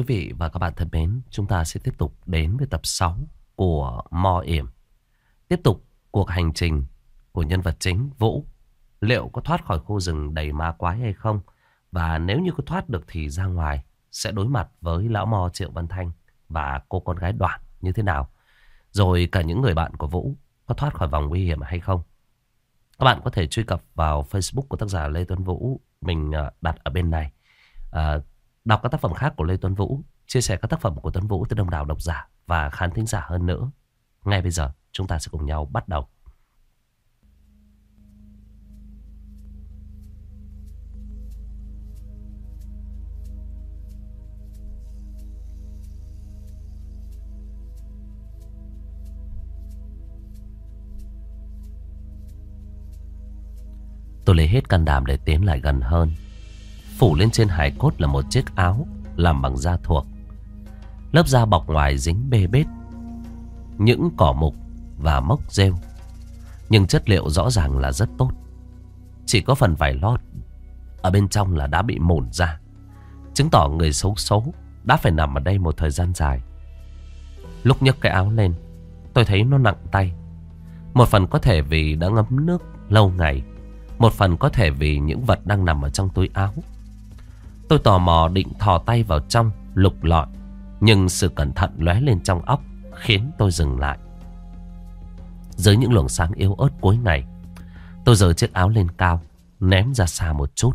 Quý vị và các bạn thân mến, chúng ta sẽ tiếp tục đến với tập 6 của Mo Yểm. Tiếp tục cuộc hành trình của nhân vật chính Vũ. Liệu có thoát khỏi khu rừng đầy ma quái hay không? Và nếu như có thoát được thì ra ngoài sẽ đối mặt với lão Mo Triệu Văn Thanh và cô con gái Đoạn như thế nào? Rồi cả những người bạn của Vũ có thoát khỏi vòng nguy hiểm hay không? Các bạn có thể truy cập vào Facebook của tác giả Lê Tuấn Vũ. Mình à, đặt ở bên này. À, đọc các tác phẩm khác của Lê Tuấn Vũ. Chia sẻ các tác phẩm của Tuấn Vũ tới đông đảo độc giả và khán thính giả hơn nữa. Ngay bây giờ, chúng ta sẽ cùng nhau bắt đầu. Tôi lấy hết can đảm để tiến lại gần hơn Phủ lên trên hải cốt là một chiếc áo, Làm bằng da thuộc. Lớp da bọc ngoài dính bê bết, Những cỏ mục và mốc rêu. Nhưng chất liệu rõ ràng là rất tốt. Chỉ có phần vải lót Ở bên trong là đã bị mổn ra. Chứng tỏ người xấu xấu Đã phải nằm ở đây một thời gian dài. Lúc nhấc cái áo lên, Tôi thấy nó nặng tay. Một phần có thể vì đã ngấm nước lâu ngày, một phần có thể vì những vật đang nằm ở trong túi áo. Tôi tò mò định thò tay vào trong Lục lọi. Nhưng sự cẩn thận lóe lên trong óc Khiến tôi dừng lại. Dưới những luồng sáng yếu ớt cuối ngày Tôi giở chiếc áo lên cao Ném ra xa một chút.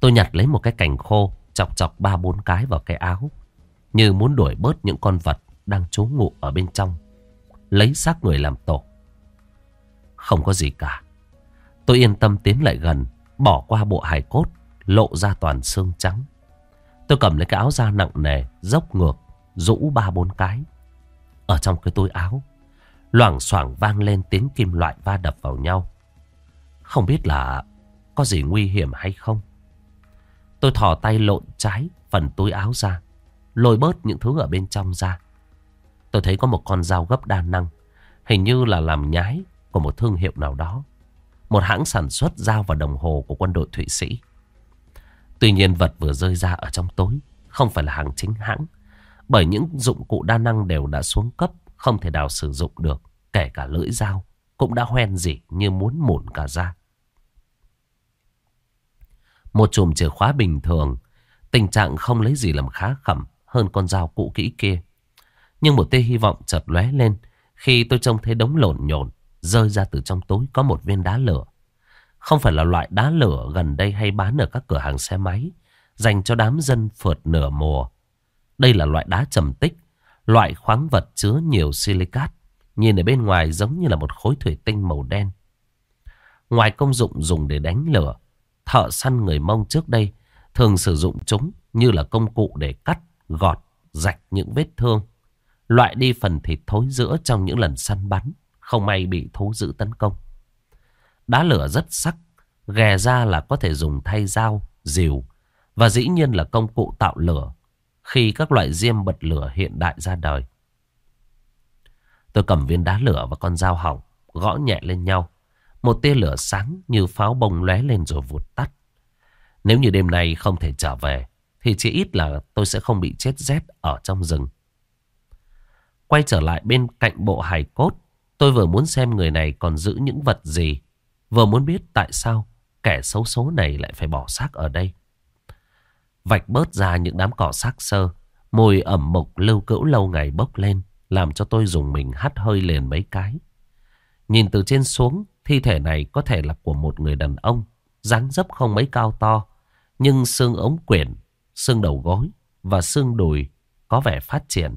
Tôi nhặt lấy một cái cành khô Chọc chọc ba bốn cái vào cái áo Như muốn đuổi bớt những con vật Đang trú ngụ ở bên trong Lấy xác người làm tổ. Không có gì cả. Tôi yên tâm tiến lại gần, bỏ qua bộ hài cốt, lộ ra toàn xương trắng. Tôi cầm lấy cái áo da nặng nề, dốc ngược, rũ ba bốn cái. Ở trong cái túi áo, loảng xoảng vang lên tiếng kim loại va đập vào nhau. Không biết là có gì nguy hiểm hay không. Tôi thò tay lộn trái phần túi áo ra, lôi bớt những thứ ở bên trong ra. Tôi thấy có một con dao gấp đa năng, hình như là làm nhái của một thương hiệu nào đó một hãng sản xuất dao và đồng hồ của quân đội Thụy Sĩ. Tuy nhiên vật vừa rơi ra ở trong tối không phải là hàng chính hãng, bởi những dụng cụ đa năng đều đã xuống cấp, không thể nào sử dụng được, kể cả lưỡi dao cũng đã hoen dỉ như muốn mổn cả ra. Một chùm chìa khóa bình thường, tình trạng không lấy gì làm khá khẩm hơn con dao cũ kỹ kia. Nhưng một tia hy vọng chợt lóe lên khi tôi trông thấy đống lộn nhộn rơi ra từ trong tối có một viên đá lửa. Không phải là loại đá lửa gần đây hay bán ở các cửa hàng xe máy, dành cho đám dân phượt nửa mùa. Đây là loại đá trầm tích, loại khoáng vật chứa nhiều silicat, nhìn ở bên ngoài giống như là một khối thủy tinh màu đen. Ngoài công dụng dùng để đánh lửa, thợ săn người Mông trước đây thường sử dụng chúng như là công cụ để cắt, gọt, rạch những vết thương, loại đi phần thịt thối giữa trong những lần săn bắn. Không may bị thú dữ tấn công. Đá lửa rất sắc. Ghè ra là có thể dùng thay dao, dìu. Và dĩ nhiên là công cụ tạo lửa. Khi các loại diêm bật lửa hiện đại ra đời. Tôi cầm viên đá lửa và con dao hỏng. Gõ nhẹ lên nhau. Một tia lửa sáng như pháo bông lóe lên rồi vụt tắt. Nếu như đêm nay không thể trở về. Thì chỉ ít là tôi sẽ không bị chết rét ở trong rừng. Quay trở lại bên cạnh bộ hài cốt Tôi vừa muốn xem người này còn giữ những vật gì. Vừa muốn biết tại sao kẻ xấu số này lại phải bỏ xác ở đây. Vạch bớt ra những đám cỏ xác sơ. Mùi ẩm mộc lưu cữu lâu ngày bốc lên. Làm cho tôi dùng mình hắt hơi liền mấy cái. Nhìn từ trên xuống, thi thể này có thể là của một người đàn ông. dáng dấp không mấy cao to. Nhưng xương ống quyển, xương đầu gối và xương đùi có vẻ phát triển.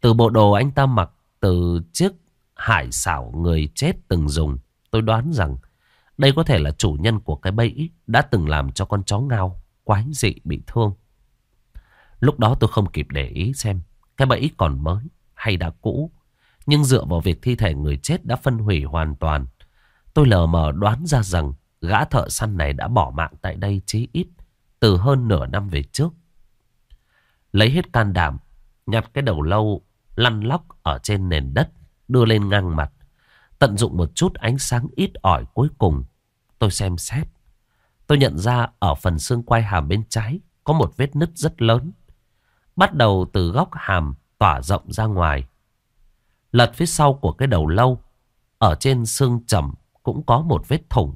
Từ bộ đồ anh ta mặc, từ chiếc hải xảo người chết từng dùng. Tôi đoán rằng đây có thể là chủ nhân của cái bẫy đã từng làm cho con chó ngao quái dị bị thương. Lúc đó tôi không kịp để ý xem cái bẫy còn mới hay đã cũ. Nhưng dựa vào việc thi thể người chết đã phân hủy hoàn toàn, tôi lờ mờ đoán ra rằng gã thợ săn này đã bỏ mạng tại đây chí ít từ hơn nửa năm về trước. Lấy hết can đảm, nhặt cái đầu lâu lăn lóc ở trên nền đất đưa lên ngang mặt. Tận dụng một chút ánh sáng ít ỏi cuối cùng. Tôi xem xét. Tôi nhận ra ở phần xương quai hàm bên trái có một vết nứt rất lớn. Bắt đầu từ góc hàm tỏa rộng ra ngoài. Lật phía sau của cái đầu lâu, ở trên xương trầm cũng có một vết thủng,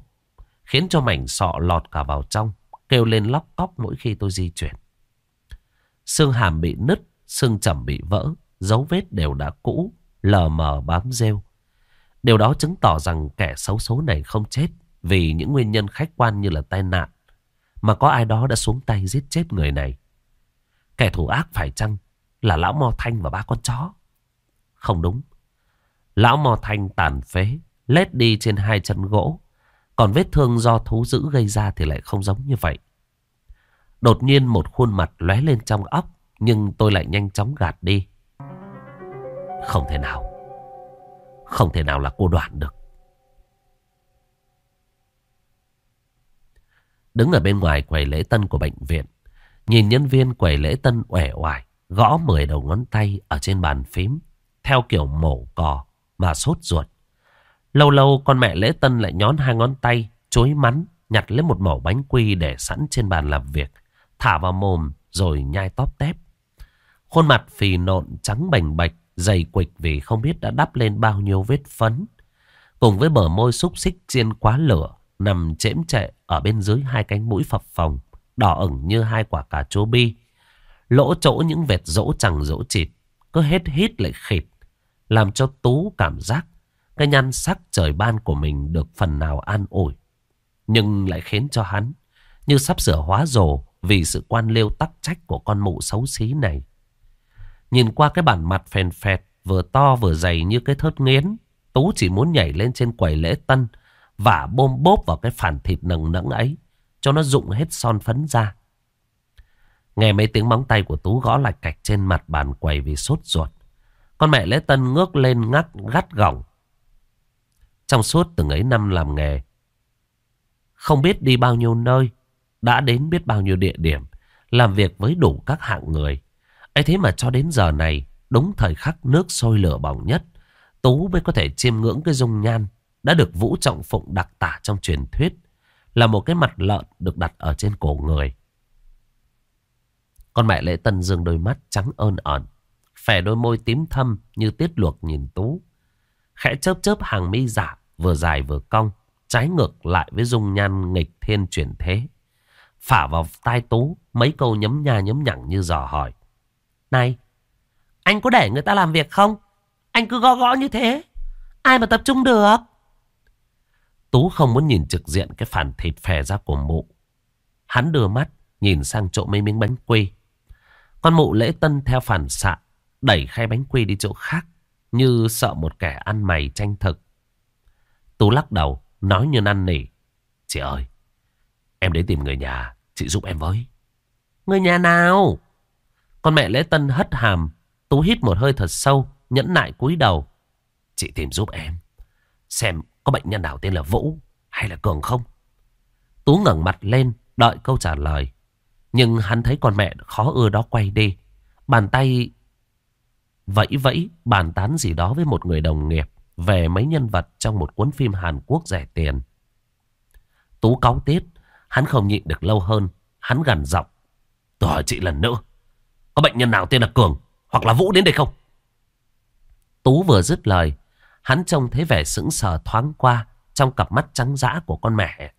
khiến cho mảnh sọ lọt cả vào trong, kêu lên lóc cóc mỗi khi tôi di chuyển. Xương hàm bị nứt, xương trầm bị vỡ, dấu vết đều đã cũ, lờ mờ bám rêu. Điều đó chứng tỏ rằng kẻ xấu số này không chết vì những nguyên nhân khách quan như là tai nạn, mà có ai đó đã xuống tay giết chết người này. Kẻ thủ ác phải chăng là lão Mo Thanh và ba con chó? Không đúng. Lão Mo Thanh tàn phế, lết đi trên hai chân gỗ. Còn vết thương do thú dữ gây ra thì lại không giống như vậy. Đột nhiên một khuôn mặt lóe lên trong óc, nhưng tôi lại nhanh chóng gạt đi. Không thể nào. Không thể nào là cô đoạn được. Đứng ở bên ngoài quầy lễ tân của bệnh viện. Nhìn nhân viên quầy lễ tân uể oải, Gõ 10 đầu ngón tay ở trên bàn phím. Theo kiểu mổ cò mà sốt ruột. Lâu lâu con mẹ lễ tân lại nhón hai ngón tay. Chối mắn, nhặt lấy một mẩu bánh quy để sẵn trên bàn làm việc. Thả vào mồm rồi nhai tóp tép. Khuôn mặt phì nộn, trắng bềnh bạch dày quịch vì không biết đã đắp lên bao nhiêu vết phấn. Cùng với bờ môi xúc xích chiên quá lửa, nằm chễm chệ ở bên dưới hai cánh mũi phập phồng, đỏ ửng như hai quả cà chua bi. Lỗ chỗ những vệt rỗ chẳng rỗ chịt, cứ hết hít lại khịt, làm cho Tú cảm giác cái nhan sắc trời ban của mình được phần nào an ủi. Nhưng lại khiến cho hắn như sắp sửa hóa rồ vì sự quan liêu tắc trách của con mụ xấu xí này. Nhìn qua cái bản mặt phèn phẹt, vừa to vừa dày như cái thớt nghiến. Tú chỉ muốn nhảy lên trên quầy lễ tân và bôm bốp vào cái phản thịt nầng nẫng ấy, cho nó rụng hết son phấn ra. Nghe mấy tiếng móng tay của Tú gõ lạch cạch trên mặt bàn quầy vì sốt ruột. Con mẹ lễ tân ngước lên ngắt gắt gỏng. Trong suốt từng ấy năm làm nghề, không biết đi bao nhiêu nơi, đã đến biết bao nhiêu địa điểm, làm việc với đủ các hạng người ấy thế mà cho đến giờ này, đúng thời khắc nước sôi lửa bỏng nhất, Tú mới có thể chiêm ngưỡng cái dung nhan đã được Vũ Trọng Phụng đặc tả trong truyền thuyết, là một cái mặt lợn được đặt ở trên cổ người. Con mẹ lễ tân dương đôi mắt trắng ơn ẩn, phè đôi môi tím thâm như tiết luộc nhìn Tú. Khẽ chớp chớp hàng mi giả, vừa dài vừa cong, trái ngược lại với dung nhan nghịch thiên chuyển thế. Phả vào tai Tú mấy câu nhấm nha nhấm nhẳng như dò hỏi. Này, anh có để người ta làm việc không? Anh cứ gõ gõ như thế. Ai mà tập trung được? Tú không muốn nhìn trực diện cái phản thịt phè ra của mụ. Hắn đưa mắt nhìn sang chỗ mấy miếng bánh quy. Con mụ lễ tân theo phản xạ đẩy khay bánh quy đi chỗ khác như sợ một kẻ ăn mày tranh thực. Tú lắc đầu nói như năn nỉ. Chị ơi, em đến tìm người nhà, chị giúp em với. Người nhà nào? Con mẹ lễ tân hất hàm. Tú hít một hơi thật sâu. Nhẫn nại cúi đầu. Chị tìm giúp em. Xem có bệnh nhân nào tên là Vũ hay là Cường không? Tú ngẩng mặt lên. Đợi câu trả lời. Nhưng hắn thấy con mẹ khó ưa đó quay đi. Bàn tay vẫy vẫy bàn tán gì đó với một người đồng nghiệp về mấy nhân vật trong một cuốn phim Hàn Quốc rẻ tiền. Tú cáu tiết, hắn không nhịn được lâu hơn, hắn gằn giọng. Tôi hỏi chị lần nữa, có bệnh nhân nào tên là Cường hoặc là Vũ đến đây không? Tú vừa dứt lời, hắn trông thấy vẻ sững sờ thoáng qua trong cặp mắt trắng dã của con mẹ.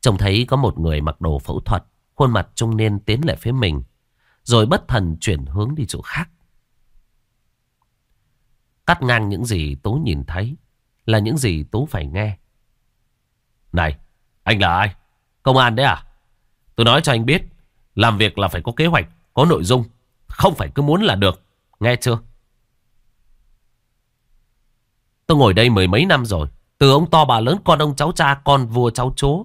Trông thấy có một người mặc đồ phẫu thuật, khuôn mặt trung niên tiến lại phía mình, rồi bất thần chuyển hướng đi chỗ khác. Cắt ngang những gì Tú nhìn thấy là những gì Tú phải nghe. Này, anh là ai? Công an đấy à? Tôi nói cho anh biết, làm việc là phải có kế hoạch, có nội dung. Không phải cứ muốn là được. Nghe chưa? Tôi ngồi đây mười mấy năm rồi. Từ ông to bà lớn con ông cháu cha con vua cháu chúa.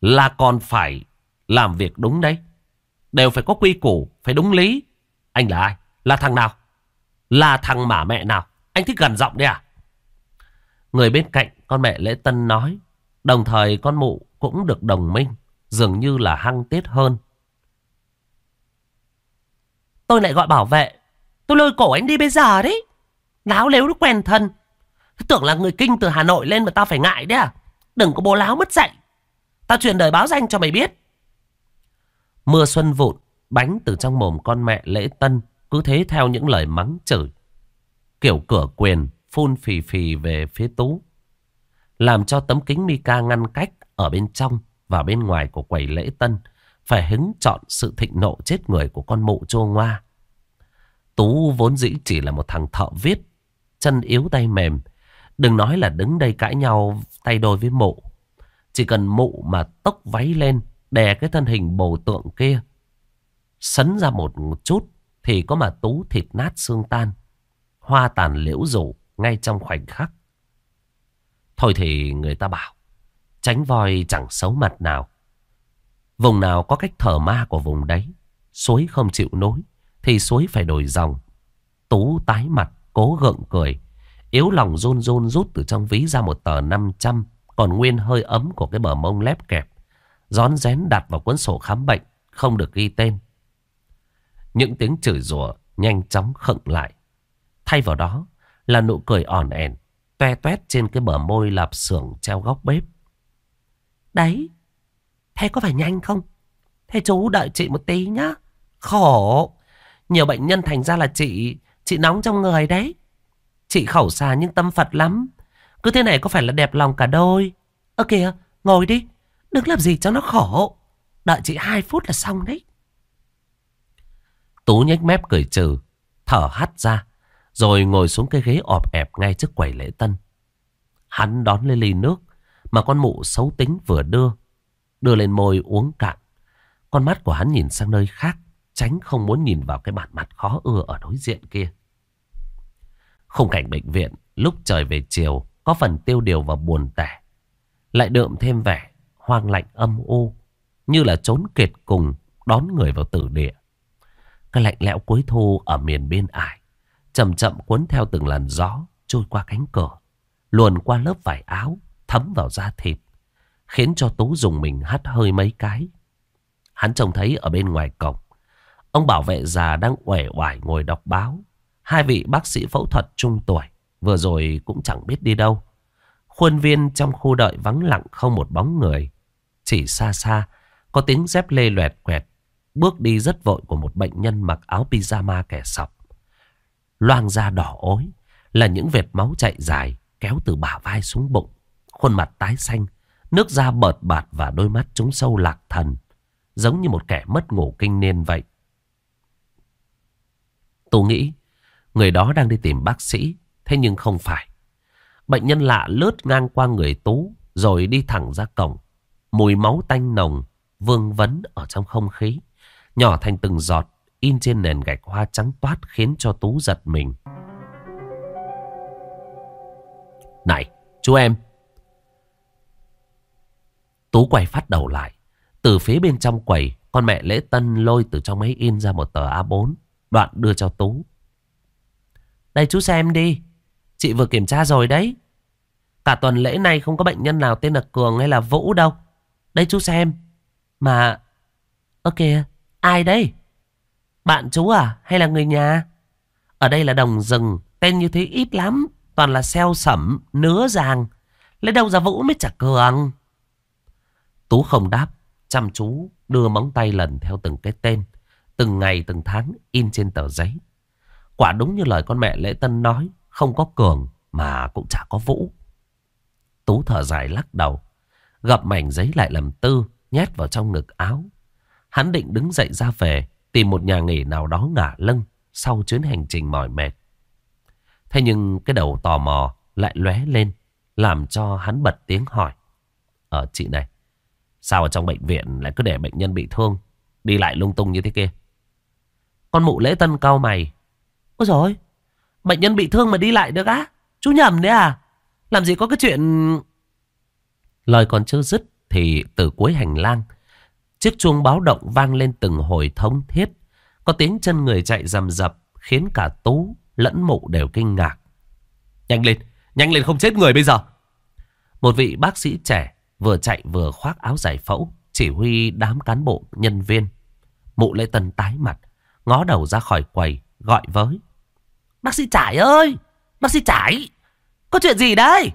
Là còn phải làm việc đúng đấy. Đều phải có quy củ, phải đúng lý. Anh là ai? Là thằng nào? Là thằng mả mẹ nào? Anh thích gần giọng đấy à? Người bên cạnh con mẹ lễ tân nói. Đồng thời con mụ cũng được đồng minh. Dường như là hăng tiết hơn. Tôi lại gọi bảo vệ. Tôi lôi cổ anh đi bây giờ đấy. Láo lếu nó quen thân. Tưởng là người kinh từ Hà Nội lên mà tao phải ngại đấy à. Đừng có bố láo mất dạy. Tao truyền đời báo danh cho mày biết. Mưa xuân vụn, bánh từ trong mồm con mẹ lễ tân, cứ thế theo những lời mắng chửi. Kiểu cửa quyền, phun phì phì về phía Tú. Làm cho tấm kính Mika ngăn cách ở bên trong và bên ngoài của quầy lễ tân phải hứng chọn sự thịnh nộ chết người của con mụ chô ngoa. Tú vốn dĩ chỉ là một thằng thợ viết, chân yếu tay mềm. Đừng nói là đứng đây cãi nhau tay đôi với mụ. Chỉ cần mụ mà tốc váy lên, đè cái thân hình bồ tượng kia. Sấn ra một chút thì có mà Tú thịt nát xương tan. Hoa tàn liễu rủ ngay trong khoảnh khắc. Thôi thì người ta bảo, tránh voi chẳng xấu mặt nào. Vùng nào có cách thở ma của vùng đấy, suối không chịu nối, thì suối phải đổi dòng. Tú tái mặt, cố gượng cười, yếu lòng run run rút từ trong ví ra một tờ 500, còn nguyên hơi ấm của cái bờ mông lép kẹp. Gión rén đặt vào cuốn sổ khám bệnh, không được ghi tên. Những tiếng chửi rủa nhanh chóng khựng lại. Thay vào đó là nụ cười ỏn ẻn, toe toét trên cái bờ môi lạp xưởng treo góc bếp. Đấy, thế có phải nhanh không? Thế chú đợi chị một tí nhá. Khổ, nhiều bệnh nhân thành ra là chị, chị nóng trong người đấy. Chị khẩu xà nhưng tâm Phật lắm. Cứ thế này có phải là đẹp lòng cả đôi. Ơ kìa, ngồi đi. Đừng làm gì cho nó khổ. Đợi chị hai phút là xong đấy. Tú nhếch mép cười trừ, thở hắt ra. Rồi ngồi xuống cái ghế ọp ẹp ngay trước quầy lễ tân. Hắn đón lên ly nước mà con mụ xấu tính vừa đưa. Đưa lên môi uống cạn. Con mắt của hắn nhìn sang nơi khác. Tránh không muốn nhìn vào cái bản mặt khó ưa ở đối diện kia. Khung cảnh bệnh viện lúc trời về chiều có phần tiêu điều và buồn tẻ. Lại đượm thêm vẻ hoang lạnh âm u như là trốn kiệt cùng đón người vào tử địa. Cái lạnh lẽo cuối thu ở miền biên ải chậm chậm cuốn theo từng làn gió trôi qua cánh cửa, luồn qua lớp vải áo, thấm vào da thịt, khiến cho Tú dùng mình hắt hơi mấy cái. Hắn trông thấy ở bên ngoài cổng, ông bảo vệ già đang uể oải ngồi đọc báo. Hai vị bác sĩ phẫu thuật trung tuổi, vừa rồi cũng chẳng biết đi đâu. Khuôn viên trong khu đợi vắng lặng không một bóng người. Chỉ xa xa, có tiếng dép lê loẹt quẹt, bước đi rất vội của một bệnh nhân mặc áo pyjama kẻ sọc. Loang da đỏ ối là những vệt máu chạy dài kéo từ bả vai xuống bụng. Khuôn mặt tái xanh, nước da bợt bạt và đôi mắt chúng sâu lạc thần. Giống như một kẻ mất ngủ kinh niên vậy. Tôi nghĩ người đó đang đi tìm bác sĩ. Thế nhưng không phải. Bệnh nhân lạ lướt ngang qua người Tú rồi đi thẳng ra cổng. Mùi máu tanh nồng vương vấn ở trong không khí. Nhỏ thành từng giọt in trên nền gạch hoa trắng toát khiến cho Tú giật mình. Này, chú em. Tú quay phát đầu lại. Từ phía bên trong quầy, con mẹ lễ tân lôi từ trong máy in ra một tờ A4. Đoạn đưa cho Tú. Đây chú xem đi. Chị vừa kiểm tra rồi đấy. Cả tuần lễ này không có bệnh nhân nào tên là Cường hay là Vũ đâu. Đây chú xem. Mà... Ơ kìa, ai đây? Bạn chú à? Hay là người nhà? Ở đây là đồng rừng. Tên như thế ít lắm. Toàn là xeo sẩm, nứa ràng. Lấy đâu ra Vũ mới chả Cường. Tú không đáp. Chăm chú đưa móng tay lần theo từng cái tên. Từng ngày từng tháng in trên tờ giấy. Quả đúng như lời con mẹ Lễ Tân nói. Không có Cường mà cũng chả có Vũ. Tú thở dài lắc đầu. Gặp mảnh giấy lại làm tư. Nhét vào trong ngực áo. Hắn định đứng dậy ra về. Tìm một nhà nghỉ nào đó ngả lưng. Sau chuyến hành trình mỏi mệt. Thế nhưng cái đầu tò mò lại lóe lên. Làm cho hắn bật tiếng hỏi. Ở chị này. Sao ở trong bệnh viện lại cứ để bệnh nhân bị thương. Đi lại lung tung như thế kia. Con mụ lễ tân cao mày. Ôi rồi Bệnh nhân bị thương mà đi lại được á Chú nhầm đấy à Làm gì có cái chuyện Lời còn chưa dứt Thì từ cuối hành lang, Chiếc chuông báo động vang lên từng hồi thống thiết Có tiếng chân người chạy rầm rập Khiến cả Tú lẫn mụ đều kinh ngạc Nhanh lên Nhanh lên không chết người bây giờ Một vị bác sĩ trẻ Vừa chạy vừa khoác áo giải phẫu Chỉ huy đám cán bộ nhân viên Mụ lễ tân tái mặt Ngó đầu ra khỏi quầy Gọi với Bác sĩ Trải ơi! Bác sĩ Trải! Có chuyện gì đây?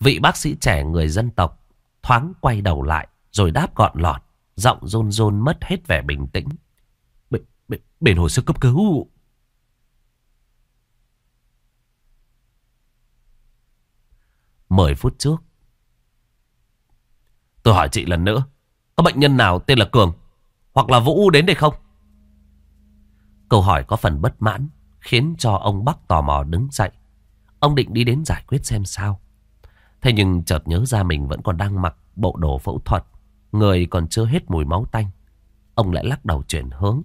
Vị bác sĩ trẻ người dân tộc thoáng quay đầu lại rồi đáp gọn lọt. Giọng rôn rôn mất hết vẻ bình tĩnh. Bên, bên, bên hồi sức cấp cứu. Mười phút trước. Tôi hỏi chị lần nữa. Có bệnh nhân nào tên là Cường hoặc là Vũ đến đây không? Câu hỏi có phần bất mãn khiến cho ông Bắc tò mò đứng dậy. Ông định đi đến giải quyết xem sao. Thế nhưng chợt nhớ ra mình vẫn còn đang mặc bộ đồ phẫu thuật. Người còn chưa hết mùi máu tanh. Ông lại lắc đầu chuyển hướng.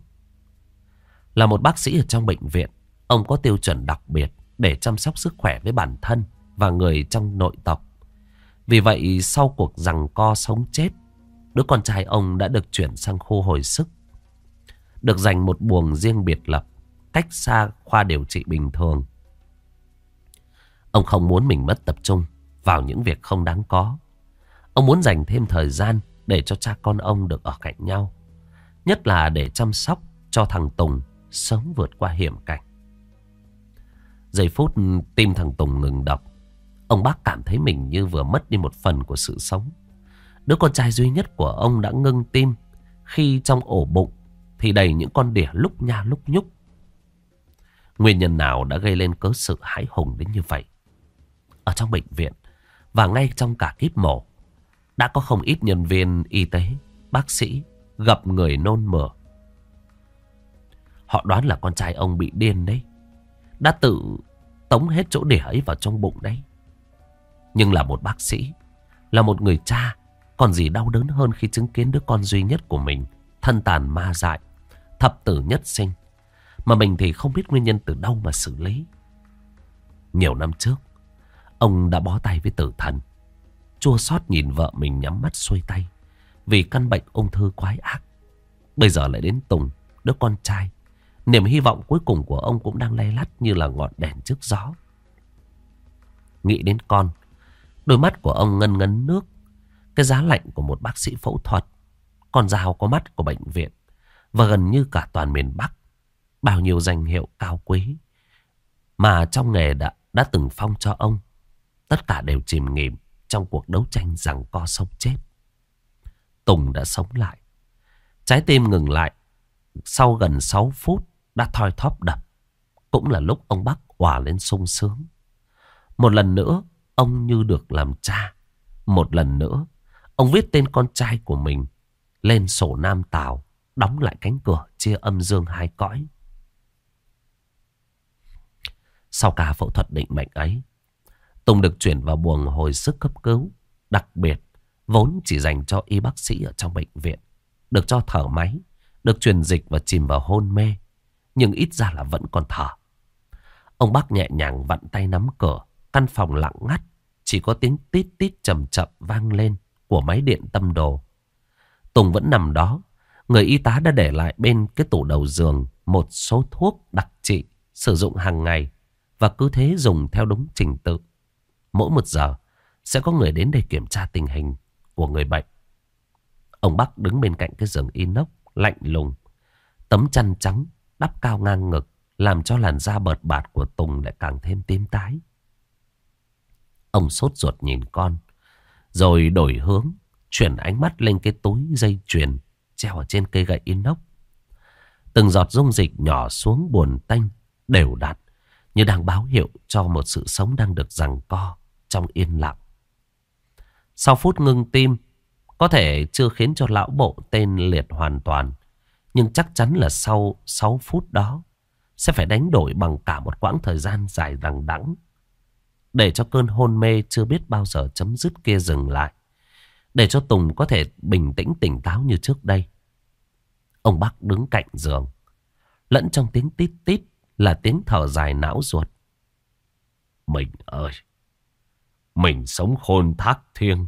Là một bác sĩ ở trong bệnh viện, ông có tiêu chuẩn đặc biệt để chăm sóc sức khỏe với bản thân và người trong nội tộc. Vì vậy sau cuộc rằng co sống chết, đứa con trai ông đã được chuyển sang khu hồi sức. Được dành một buồng riêng biệt lập, cách xa khoa điều trị bình thường. Ông không muốn mình mất tập trung vào những việc không đáng có. Ông muốn dành thêm thời gian để cho cha con ông được ở cạnh nhau. Nhất là để chăm sóc cho thằng Tùng sớm vượt qua hiểm cảnh. Giây phút tim thằng Tùng ngừng đập. Ông bác cảm thấy mình như vừa mất đi một phần của sự sống. Đứa con trai duy nhất của ông đã ngưng tim khi trong ổ bụng thì đầy những con đỉa lúc nha lúc nhúc. Nguyên nhân nào đã gây lên cớ sự hãi hùng đến như vậy? Ở trong bệnh viện và ngay trong cả kíp mổ đã có không ít nhân viên y tế, bác sĩ gặp người nôn mửa. Họ đoán là con trai ông bị điên đấy. Đã tự tống hết chỗ đỉa ấy vào trong bụng đấy. Nhưng là một bác sĩ, là một người cha, còn gì đau đớn hơn khi chứng kiến đứa con duy nhất của mình, thân tàn ma dại, thập tử nhất sinh. Mà mình thì không biết nguyên nhân từ đâu mà xử lý. Nhiều năm trước, ông đã bó tay với tử thần. Chua xót nhìn vợ mình nhắm mắt xuôi tay. Vì căn bệnh ung thư quái ác. Bây giờ lại đến Tùng, đứa con trai. Niềm hy vọng cuối cùng của ông cũng đang lay lắt như là ngọn đèn trước gió. Nghĩ đến con, đôi mắt của ông ngân ngấn nước. Cái giá lạnh của một bác sĩ phẫu thuật. Con dao có mắt của bệnh viện. Và gần như cả toàn miền Bắc. Bao nhiêu danh hiệu cao quý. Mà trong nghề đã, đã từng phong cho ông. Tất cả đều chìm nghỉm trong cuộc đấu tranh rằng co sống chết. Tùng đã sống lại. Trái tim ngừng lại. Sau gần 6 phút đã thoi thóp đập. Cũng là lúc ông Bắc hòa lên sung sướng. Một lần nữa, ông như được làm cha. Một lần nữa, ông viết tên con trai của mình lên sổ Nam Tào, đóng lại cánh cửa chia âm dương hai cõi. Sau cả phẫu thuật định mệnh ấy, Tùng được chuyển vào buồng hồi sức cấp cứu. Đặc biệt, vốn chỉ dành cho y bác sĩ ở trong bệnh viện. Được cho thở máy, được truyền dịch và chìm vào hôn mê. Nhưng ít ra là vẫn còn thở. Ông bác nhẹ nhàng vặn tay nắm cửa. Căn phòng lặng ngắt. Chỉ có tiếng tít tít chậm chậm vang lên của máy điện tâm đồ. Tùng vẫn nằm đó. Người y tá đã để lại bên cái tủ đầu giường một số thuốc đặc trị sử dụng hàng ngày và cứ thế dùng theo đúng trình tự. Mỗi một giờ sẽ có người đến để kiểm tra tình hình của người bệnh. Ông Bắc đứng bên cạnh cái giường inox lạnh lùng. Tấm chăn trắng đắp cao ngang ngực làm cho làn da bợt bạt của Tùng lại càng thêm tím tái. Ông sốt ruột nhìn con, rồi đổi hướng, chuyển ánh mắt lên cái túi dây chuyền treo ở trên cây gậy inox. Từng giọt dung dịch nhỏ xuống buồn tanh, đều đặn, như đang báo hiệu cho một sự sống đang được giằng co trong yên lặng. Sau phút ngưng tim, có thể chưa khiến cho lão bộ tên liệt hoàn toàn. Nhưng chắc chắn là sau 6 phút đó sẽ phải đánh đổi bằng cả một quãng thời gian dài đằng đẵng để cho cơn hôn mê chưa biết bao giờ chấm dứt kia dừng lại. Để cho Tùng có thể bình tĩnh tỉnh táo như trước đây. Ông bác đứng cạnh giường. Lẫn trong tiếng tít tít là tiếng thở dài não ruột. Mình ơi! Mình sống khôn thác thiêng.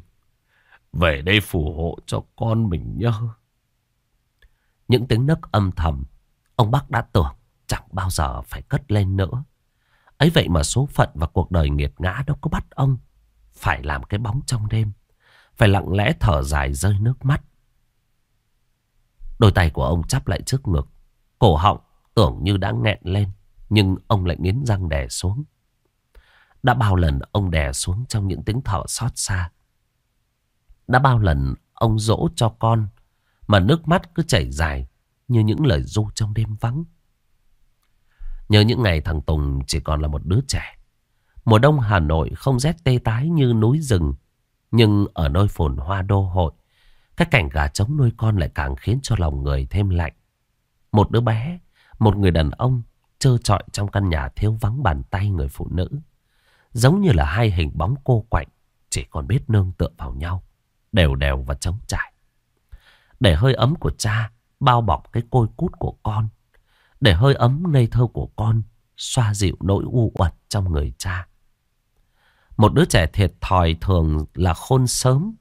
Về đây phù hộ cho con mình nhớ. Những tiếng nấc âm thầm, ông bác đã tưởng chẳng bao giờ phải cất lên nữa. Ấy vậy mà số phận và cuộc đời nghiệt ngã đâu có bắt ông. Phải làm cái bóng trong đêm. Phải lặng lẽ thở dài rơi nước mắt. Đôi tay của ông chắp lại trước ngực. Cổ họng tưởng như đã nghẹn lên. Nhưng ông lại nghiến răng đè xuống. Đã bao lần ông đè xuống trong những tiếng thở xót xa. Đã bao lần ông dỗ cho con, Mà nước mắt cứ chảy dài như những lời ru trong đêm vắng. Nhớ những ngày thằng Tùng chỉ còn là một đứa trẻ. Mùa đông Hà Nội không rét tê tái như núi rừng. Nhưng ở nơi phồn hoa đô hội, các cảnh gà trống nuôi con lại càng khiến cho lòng người thêm lạnh. Một đứa bé, một người đàn ông trơ trọi trong căn nhà thiếu vắng bàn tay người phụ nữ. Giống như là hai hình bóng cô quạnh, chỉ còn biết nương tựa vào nhau, đều đều và trống trải. Để hơi ấm của cha bao bọc cái côi cút của con. Để hơi ấm ngây thơ của con xoa dịu nỗi u uất trong người cha. Một đứa trẻ thiệt thòi thường là khôn sớm.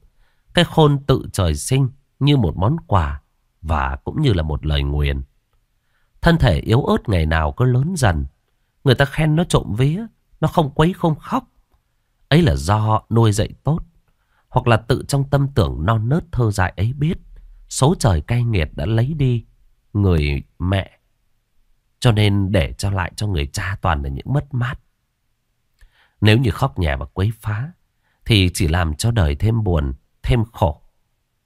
Cái khôn tự trời sinh như một món quà và cũng như là một lời nguyền. Thân thể yếu ớt ngày nào cứ lớn dần. Người ta khen nó trộm vía, nó không quấy không khóc. Ấy là do nuôi dạy tốt. Hoặc là tự trong tâm tưởng non nớt thơ dại ấy biết. Số trời cay nghiệt đã lấy đi người mẹ. Cho nên để cho lại cho người cha toàn là những mất mát. Nếu như khóc nhẹ và quấy phá thì chỉ làm cho đời thêm buồn, thêm khổ.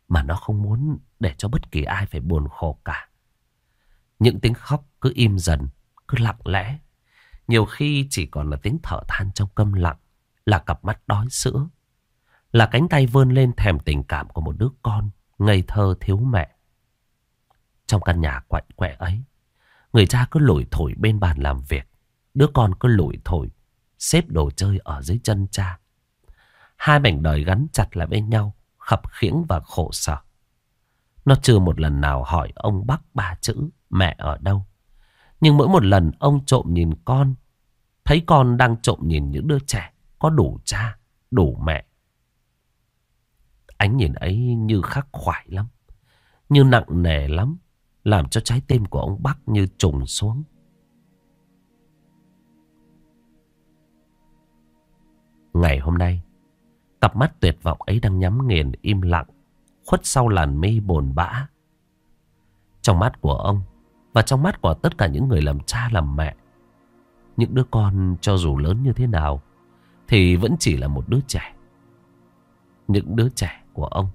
Mà nó không muốn để cho bất kỳ ai phải buồn khổ cả. Những tiếng khóc cứ im dần, cứ lặng lẽ. Nhiều khi chỉ còn là tiếng thở than trong câm lặng, là cặp mắt đói sữa. Là cánh tay vươn lên thèm tình cảm của một đứa con, ngây thơ thiếu mẹ. Trong căn nhà quạnh quẹ ấy, người cha cứ lủi thổi bên bàn làm việc. Đứa con cứ lủi thổi, xếp đồ chơi ở dưới chân cha. Hai mảnh đời gắn chặt lại bên nhau, khập khiễng và khổ sở. Nó chưa một lần nào hỏi ông bác ba chữ mẹ ở đâu. Nhưng mỗi một lần ông trộm nhìn con, thấy con đang trộm nhìn những đứa trẻ có đủ cha, đủ mẹ. Ánh nhìn ấy như khắc khoải lắm, như nặng nề lắm, làm cho trái tim của ông Bắc như trùng xuống. Ngày hôm nay, cặp mắt tuyệt vọng ấy đang nhắm nghiền im lặng, khuất sau làn mi bồn bã. Trong mắt của ông và trong mắt của tất cả những người làm cha làm mẹ, những đứa con cho dù lớn như thế nào thì vẫn chỉ là một đứa trẻ. Những đứa trẻ của ông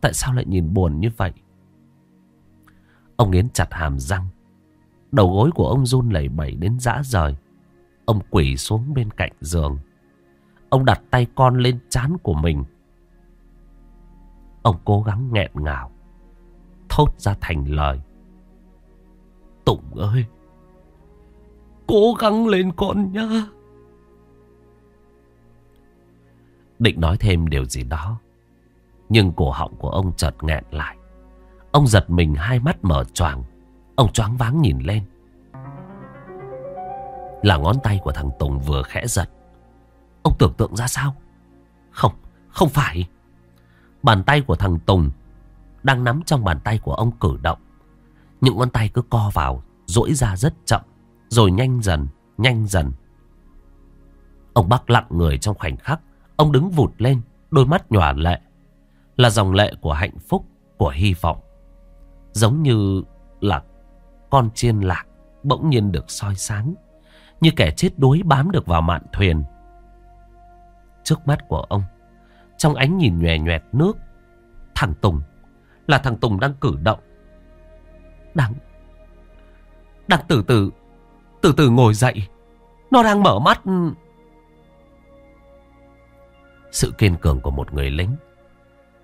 tại sao lại nhìn buồn như vậy? Ông nghiến chặt hàm răng, đầu gối của ông run lẩy bẩy đến dã rời. Ông quỳ xuống bên cạnh giường. Ông đặt tay con lên chán của mình. Ông cố gắng nghẹn ngào. Thốt ra thành lời. Tụng ơi! Cố gắng lên con nhá! Định nói thêm điều gì đó. Nhưng cổ họng của ông chợt nghẹn lại. Ông giật mình hai mắt mở choàng. Ông choáng váng nhìn lên. Là ngón tay của thằng Tùng vừa khẽ giật. Ông tưởng tượng ra sao? Không, không phải. Bàn tay của thằng Tùng đang nắm trong bàn tay của ông cử động. Những ngón tay cứ co vào, duỗi ra rất chậm, rồi nhanh dần, nhanh dần. Ông bắt lặng người trong khoảnh khắc, ông đứng vụt lên, đôi mắt nhòa lệ. Là dòng lệ của hạnh phúc, của hy vọng. Giống như là con chiên lạc bỗng nhiên được soi sáng. Như kẻ chết đuối bám được vào mạn thuyền. Trước mắt của ông, trong ánh nhìn nhòe nhòe nước, thằng Tùng, là thằng Tùng đang cử động. Đang, đang từ từ, từ từ ngồi dậy. Nó đang mở mắt. Sự kiên cường của một người lính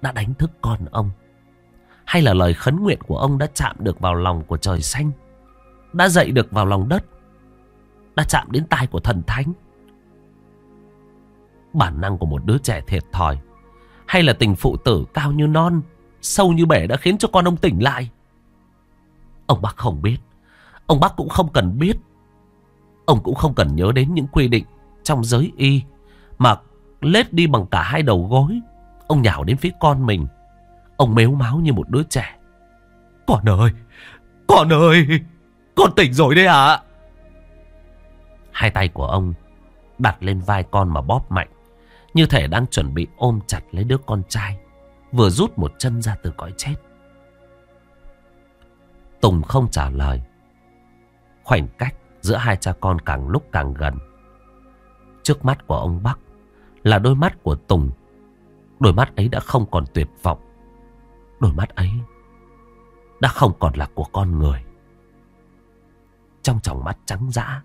đã đánh thức con ông. Hay là lời khấn nguyện của ông đã chạm được vào lòng của trời xanh, Đã dậy được vào lòng đất, Đã chạm đến tai của thần thánh? Bản năng của một đứa trẻ thiệt thòi, Hay là tình phụ tử cao như non, Sâu như bể đã khiến cho con ông tỉnh lại? Ông bác không biết, Ông bác cũng không cần biết. Ông cũng không cần nhớ đến những quy định Trong giới y Mà lết đi bằng cả hai đầu gối, Ông nhào đến phía con mình. Ông mếu máu như một đứa trẻ. Con ơi! Con ơi! Con tỉnh rồi đấy ạ! À? Hai tay của ông đặt lên vai con mà bóp mạnh. Như thể đang chuẩn bị ôm chặt lấy đứa con trai. Vừa rút một chân ra từ cõi chết. Tùng không trả lời. Khoảnh cách giữa hai cha con càng lúc càng gần. Trước mắt của ông Bắc là đôi mắt của Tùng. Đôi mắt ấy đã không còn tuyệt vọng Đôi mắt ấy đã không còn là của con người. Trong tròng mắt trắng dã,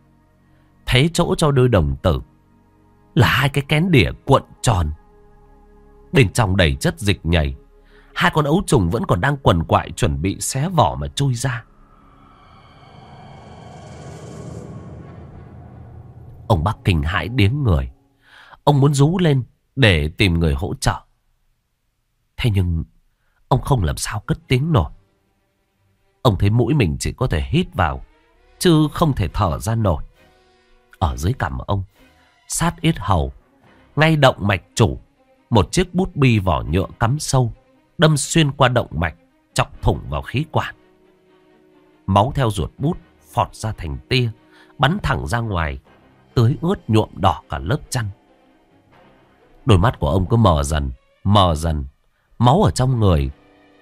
thấy chỗ cho đôi đồng tử là hai cái kén đỉa cuộn tròn. Bên trong đầy chất dịch nhầy, hai con ấu trùng vẫn còn đang quần quại chuẩn bị xé vỏ mà chui ra. Ông bác kinh hãi điếng người. Ông muốn rú lên để tìm người hỗ trợ. Thế nhưng ông không làm sao cất tiếng nổi. Ông thấy mũi mình chỉ có thể hít vào, chứ không thể thở ra nổi. Ở dưới cằm ông, sát yết hầu, ngay động mạch chủ, một chiếc bút bi vỏ nhựa cắm sâu, đâm xuyên qua động mạch, chọc thủng vào khí quản. Máu theo ruột bút phọt ra thành tia, bắn thẳng ra ngoài, tưới ướt nhuộm đỏ cả lớp chăn. Đôi mắt của ông cứ mờ dần, mờ dần. Máu ở trong người,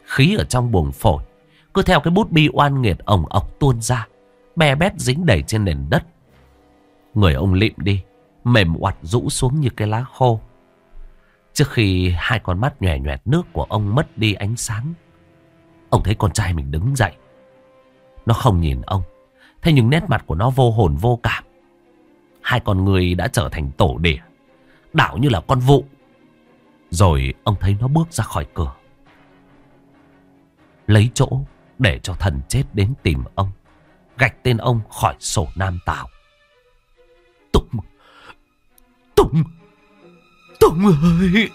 khí ở trong buồng phổi. Cứ theo cái bút bi oan nghiệt ổng ọc tuôn ra. Bè bét dính đầy trên nền đất. Người ông lịm đi, mềm oặt rũ xuống như cái lá khô. Trước khi hai con mắt nhòe nhòe nước của ông mất đi ánh sáng. Ông thấy con trai mình đứng dậy. Nó không nhìn ông. Thế nhưng nét mặt của nó vô hồn vô cảm. Hai con người đã trở thành tổ đỉa đảo như là con vụ. Rồi ông thấy nó bước ra khỏi cửa. Lấy chỗ để cho thần chết đến tìm ông. Gạch tên ông khỏi sổ nam tảo. Tùng! Tùng! Tùng ơi!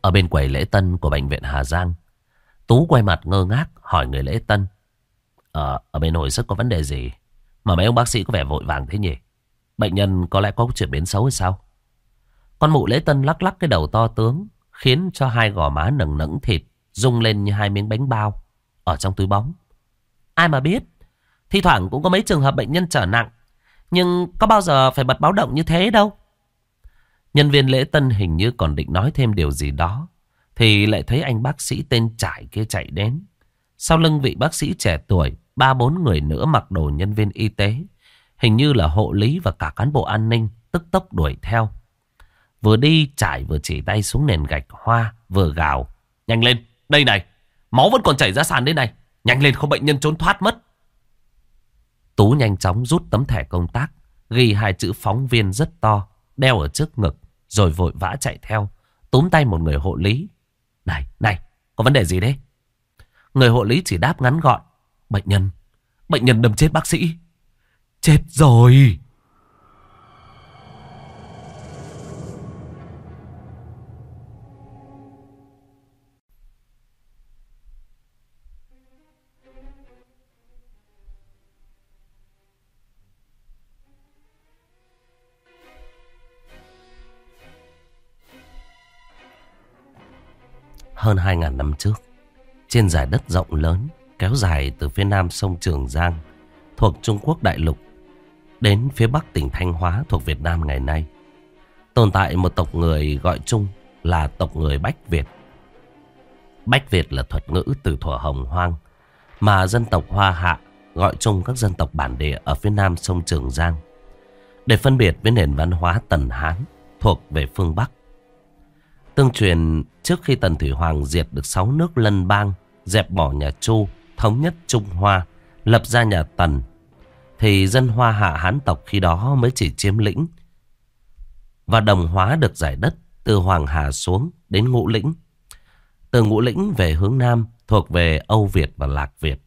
Ở bên quầy lễ tân của bệnh viện Hà Giang Tú quay mặt ngơ ngác hỏi người lễ tân Ờ, ở bên hồi sức có vấn đề gì? Mà mấy ông bác sĩ có vẻ vội vàng thế nhỉ? Bệnh nhân có lẽ có chuyện biến xấu hay sao? Con mụ lễ tân lắc lắc cái đầu to tướng Khiến cho hai gò má nầng nẫng thịt Rung lên như hai miếng bánh bao Ở trong túi bóng. Ai mà biết Thi thoảng cũng có mấy trường hợp bệnh nhân trở nặng Nhưng có bao giờ phải bật báo động như thế đâu. Nhân viên lễ tân hình như còn định nói thêm điều gì đó. Thì lại thấy anh bác sĩ tên Trải kia chạy đến. Sau lưng vị bác sĩ trẻ tuổi, ba bốn người nữa mặc đồ nhân viên y tế. Hình như là hộ lý và cả cán bộ an ninh tức tốc đuổi theo. Vừa đi Trải vừa chỉ tay xuống nền gạch hoa, vừa gào. Nhanh lên, đây này, máu vẫn còn chảy ra sàn đây này. Nhanh lên không bệnh nhân trốn thoát mất. Tú nhanh chóng rút tấm thẻ công tác, ghi hai chữ phóng viên rất to đeo ở trước ngực, rồi vội vã chạy theo, túm tay một người hộ lý. Này, này, có vấn đề gì đấy? Người hộ lý chỉ đáp ngắn gọn. Bệnh nhân, bệnh nhân đâm chết bác sĩ. Chết rồi. Hơn 2.000 năm trước. Trên giải đất rộng lớn, kéo dài từ phía nam sông Trường Giang, thuộc Trung Quốc đại lục, đến phía bắc tỉnh Thanh Hóa thuộc Việt Nam ngày nay. Tồn tại một tộc người gọi chung là tộc người Bách Việt. Bách Việt là thuật ngữ từ thuở hồng hoang, mà dân tộc Hoa Hạ gọi chung các dân tộc bản địa ở phía nam sông Trường Giang. Để phân biệt với nền văn hóa Tần Hán thuộc về phương Bắc. Tương truyền trước khi Tần Thủy Hoàng diệt được sáu nước lân bang, dẹp bỏ nhà Chu, thống nhất Trung Hoa, lập ra nhà Tần, thì dân Hoa hạ Hán tộc khi đó mới chỉ chiếm lĩnh và đồng hóa được giải đất từ Hoàng Hà xuống đến Ngũ Lĩnh. Từ Ngũ Lĩnh về hướng Nam thuộc về Âu Việt và Lạc Việt.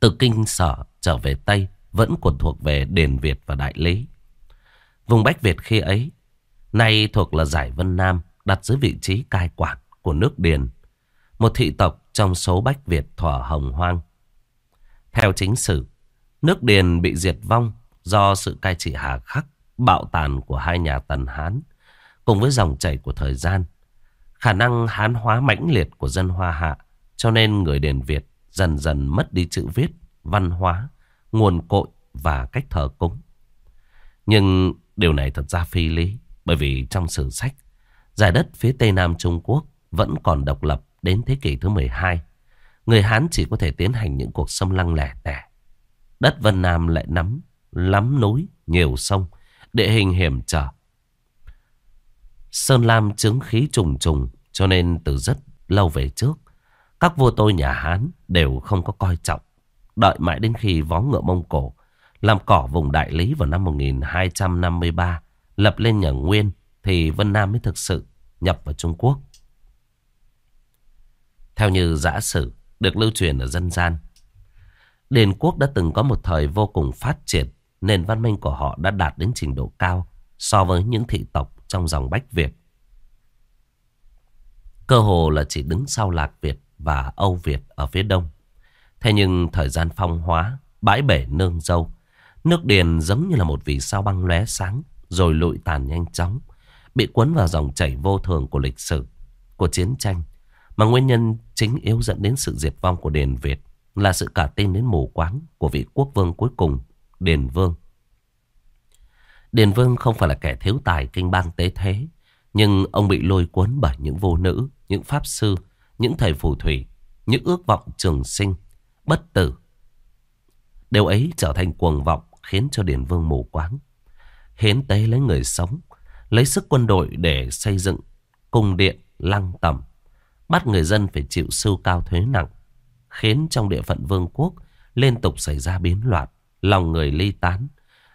Từ Kinh Sở trở về Tây vẫn còn thuộc về đền Việt và Đại Lý. Vùng Bách Việt khi ấy, nay thuộc là giải Vân Nam, đặt dưới vị trí cai quản của nước Điền, một thị tộc trong số Bách Việt thỏa hồng hoang. Theo chính sử, nước Điền bị diệt vong do sự cai trị hà khắc, bạo tàn của hai nhà Tần Hán, cùng với dòng chảy của thời gian. Khả năng hán hóa mãnh liệt của dân Hoa Hạ, cho nên người Điền Việt dần dần mất đi chữ viết, văn hóa, nguồn cội và cách thờ cúng. Nhưng điều này thật ra phi lý, bởi vì trong sử sách Giải đất phía tây nam Trung Quốc vẫn còn độc lập đến thế kỷ thứ 12. Người Hán chỉ có thể tiến hành những cuộc xâm lăng lẻ tẻ. Đất Vân Nam lại nắm lắm núi, nhiều sông, địa hình hiểm trở. Sơn Lam chứng khí trùng trùng cho nên từ rất lâu về trước, các vua tôi nhà Hán đều không có coi trọng. Đợi mãi đến khi vó ngựa Mông Cổ làm cỏ vùng đại lý vào năm 1253, lập lên nhà Nguyên thì Vân Nam mới thực sự nhập vào Trung Quốc. Theo như giả sử được lưu truyền ở dân gian, Đền quốc đã từng có một thời vô cùng phát triển, nền văn minh của họ đã đạt đến trình độ cao so với những thị tộc trong dòng Bách Việt. Cơ hồ là chỉ đứng sau Lạc Việt và Âu Việt ở phía đông. Thế nhưng thời gian phong hóa, bãi bể nương dâu, nước điền giống như là một vì sao băng lóe sáng, rồi lụi tàn nhanh chóng, bị cuốn vào dòng chảy vô thường của lịch sử, của chiến tranh, mà nguyên nhân chính yếu dẫn đến sự diệt vong của đền Việt là sự cả tin đến mù quáng của vị quốc vương cuối cùng, đền Vương. đền Vương không phải là kẻ thiếu tài kinh bang tế thế, nhưng ông bị lôi cuốn bởi những vô nữ, những pháp sư, những thầy phù thủy, những ước vọng trường sinh, bất tử. Điều ấy trở thành cuồng vọng khiến cho Điền Vương mù quáng. Hiến tế lấy người sống, lấy sức quân đội để xây dựng cung điện, lăng tẩm, bắt người dân phải chịu sưu cao thuế nặng, khiến trong địa phận vương quốc liên tục xảy ra biến loạn, lòng người ly tán,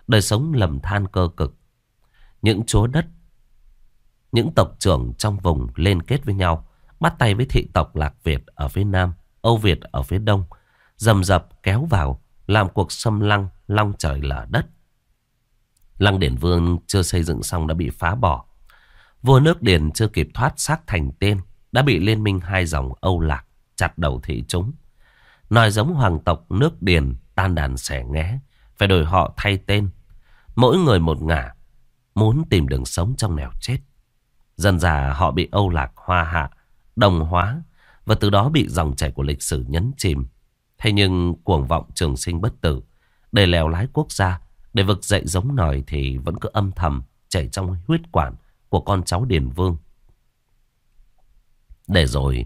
đời sống lầm than cơ cực. Những chúa đất, những tộc trưởng trong vùng liên kết với nhau, bắt tay với thị tộc Lạc Việt ở phía Nam, Âu Việt ở phía Đông, dầm dập kéo vào, làm cuộc xâm lăng, long trời lở đất. Lăng Điển Vương chưa xây dựng xong đã bị phá bỏ. Vua nước Điền chưa kịp thoát xác thành tên, đã bị liên minh hai dòng Âu Lạc chặt đầu thị chúng. Nói giống hoàng tộc nước Điền tan đàn xẻ nghé, phải đổi họ thay tên. Mỗi người một ngả, muốn tìm đường sống trong nẻo chết. Dần dà họ bị Âu Lạc hoa hạ, đồng hóa và từ đó bị dòng chảy của lịch sử nhấn chìm. Thế nhưng cuồng vọng trường sinh bất tử, để lèo lái quốc gia, để vực dậy giống nòi thì vẫn cứ âm thầm chảy trong huyết quản của con cháu Điền Vương. Để rồi,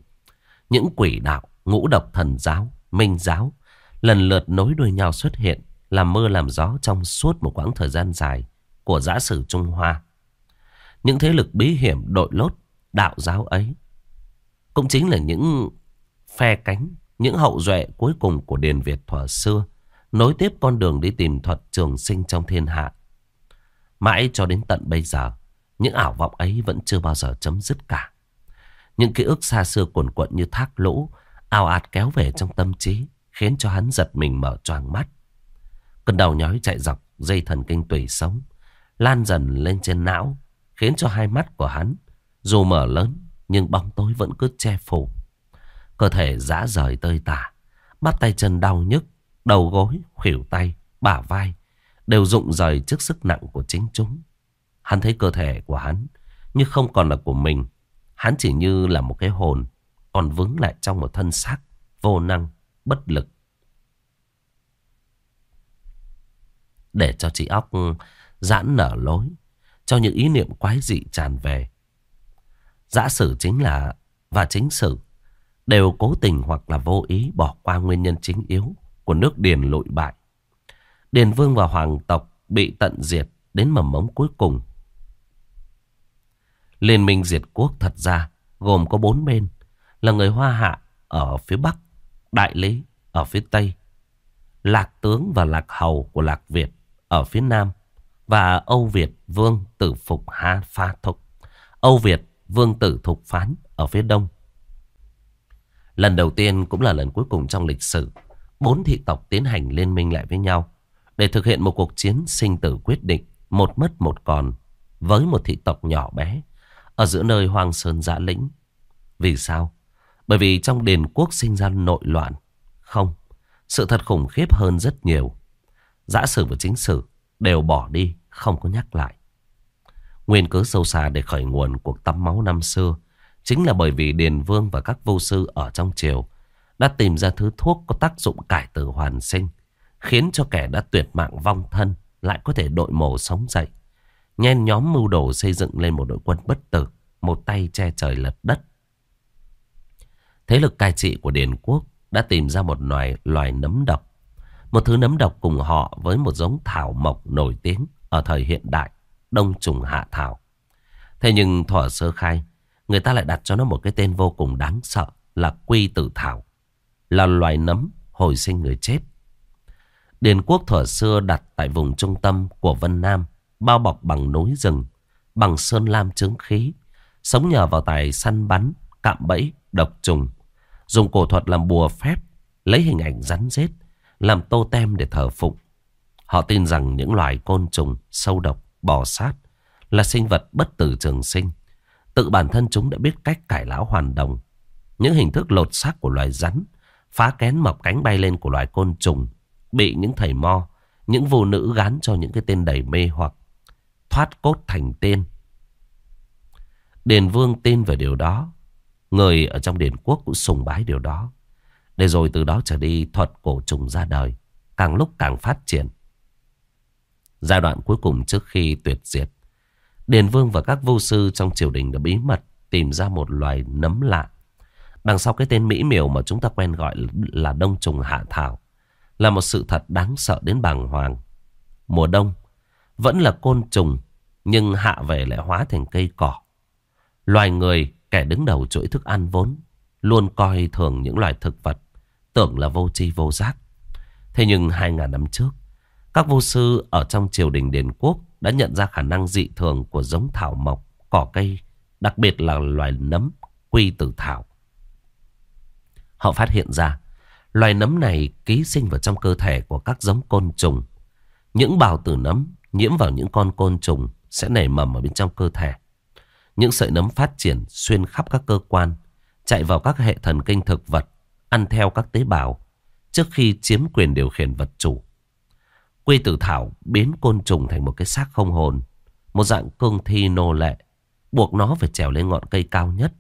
những quỷ đạo, ngũ độc thần giáo, minh giáo lần lượt nối đuôi nhau xuất hiện, làm mưa làm gió trong suốt một quãng thời gian dài của giã sử Trung Hoa. Những thế lực bí hiểm đội lốt đạo giáo ấy cũng chính là những phe cánh, những hậu duệ cuối cùng của Điền Việt thuở xưa, nối tiếp con đường đi tìm thuật trường sinh trong thiên hạ. Mãi cho đến tận bây giờ, những ảo vọng ấy vẫn chưa bao giờ chấm dứt cả. Những ký ức xa xưa cuồn cuộn như thác lũ, ào ạt kéo về trong tâm trí, khiến cho hắn giật mình mở choàng mắt. Cơn đầu nhói chạy dọc dây thần kinh tủy sống, lan dần lên trên não, khiến cho hai mắt của hắn, dù mở lớn, nhưng bóng tối vẫn cứ che phủ. Cơ thể dã rời tơi tả, bắt tay chân đau nhức, đầu gối, khuỷu tay, bả vai, đều rụng rời trước sức nặng của chính chúng. Hắn thấy cơ thể của hắn như không còn là của mình, Hắn chỉ như là một cái hồn còn vướng lại trong một thân xác vô năng, bất lực. Để cho trí óc giãn nở lối, cho những ý niệm quái dị tràn về. Giả sử chính là và chính sử đều cố tình hoặc là vô ý bỏ qua nguyên nhân chính yếu của nước Điền lụi bại. Điền Vương và Hoàng tộc bị tận diệt đến mầm mống cuối cùng Liên minh diệt quốc thật ra gồm có bốn bên là người Hoa Hạ ở phía Bắc, Đại Lý ở phía Tây, Lạc Tướng và Lạc Hầu của Lạc Việt ở phía Nam và Âu Việt Vương Tử Phục Ha Pha Thục, Âu Việt Vương Tử Thục Phán ở phía Đông. Lần đầu tiên cũng là lần cuối cùng trong lịch sử, bốn thị tộc tiến hành liên minh lại với nhau để thực hiện một cuộc chiến sinh tử quyết định, một mất một còn với một thị tộc nhỏ bé ở giữa nơi hoang sơn dã lĩnh. Vì sao? Bởi vì trong đền quốc sinh ra nội loạn. Không, sự thật khủng khiếp hơn rất nhiều. Giã sử và chính sử đều bỏ đi, không có nhắc lại. Nguyên cớ sâu xa để khởi nguồn cuộc tắm máu năm xưa chính là bởi vì Điền Vương và các vô sư ở trong triều đã tìm ra thứ thuốc có tác dụng cải tử hoàn sinh, khiến cho kẻ đã tuyệt mạng vong thân lại có thể đội mồ sống dậy. Nhen nhóm mưu đồ xây dựng lên một đội quân bất tử, một tay che trời lật đất. Thế lực cai trị của Điền Quốc đã tìm ra một loài loài nấm độc. Một thứ nấm độc cùng họ với một giống thảo mộc nổi tiếng ở thời hiện đại, đông trùng hạ thảo. Thế nhưng thuở sơ khai, người ta lại đặt cho nó một cái tên vô cùng đáng sợ là quy tử thảo. Là loài nấm hồi sinh người chết. Điền quốc thuở xưa đặt tại vùng trung tâm của Vân Nam, bao bọc bằng núi rừng, bằng sơn lam trướng khí, sống nhờ vào tài săn bắn, cạm bẫy, độc trùng, dùng cổ thuật làm bùa phép, lấy hình ảnh rắn rết, làm tô tem để thờ phụng. Họ tin rằng những loài côn trùng, sâu độc, bò sát là sinh vật bất tử trường sinh. Tự bản thân chúng đã biết cách cải lão hoàn đồng. Những hình thức lột xác của loài rắn, phá kén mọc cánh bay lên của loài côn trùng, bị những thầy mo, những vô nữ gán cho những cái tên đầy mê hoặc, thoát cốt thành tên. Điền Vương tin về điều đó. Người ở trong Điền Quốc cũng sùng bái điều đó. Để rồi từ đó trở đi thuật cổ trùng ra đời, càng lúc càng phát triển. Giai đoạn cuối cùng trước khi tuyệt diệt, Điền Vương và các vô sư trong triều đình đã bí mật tìm ra một loài nấm lạ. Đằng sau cái tên mỹ miều mà chúng ta quen gọi là đông trùng hạ thảo là một sự thật đáng sợ đến bàng hoàng. Mùa đông vẫn là côn trùng nhưng hạ về lại hóa thành cây cỏ. Loài người kẻ đứng đầu chuỗi thức ăn vốn luôn coi thường những loài thực vật tưởng là vô tri vô giác. Thế nhưng hai ngàn năm trước các vô sư ở trong triều đình Điền Quốc đã nhận ra khả năng dị thường của giống thảo mộc, cỏ cây, đặc biệt là loài nấm quy tử thảo. Họ phát hiện ra, loài nấm này ký sinh vào trong cơ thể của các giống côn trùng. Những bào tử nấm nhiễm vào những con côn trùng sẽ nảy mầm ở bên trong cơ thể. Những sợi nấm phát triển xuyên khắp các cơ quan, chạy vào các hệ thần kinh thực vật, ăn theo các tế bào trước khi chiếm quyền điều khiển vật chủ. Quy tử thảo biến côn trùng thành một cái xác không hồn. Một dạng cương thi nô lệ. Buộc nó phải trèo lên ngọn cây cao nhất.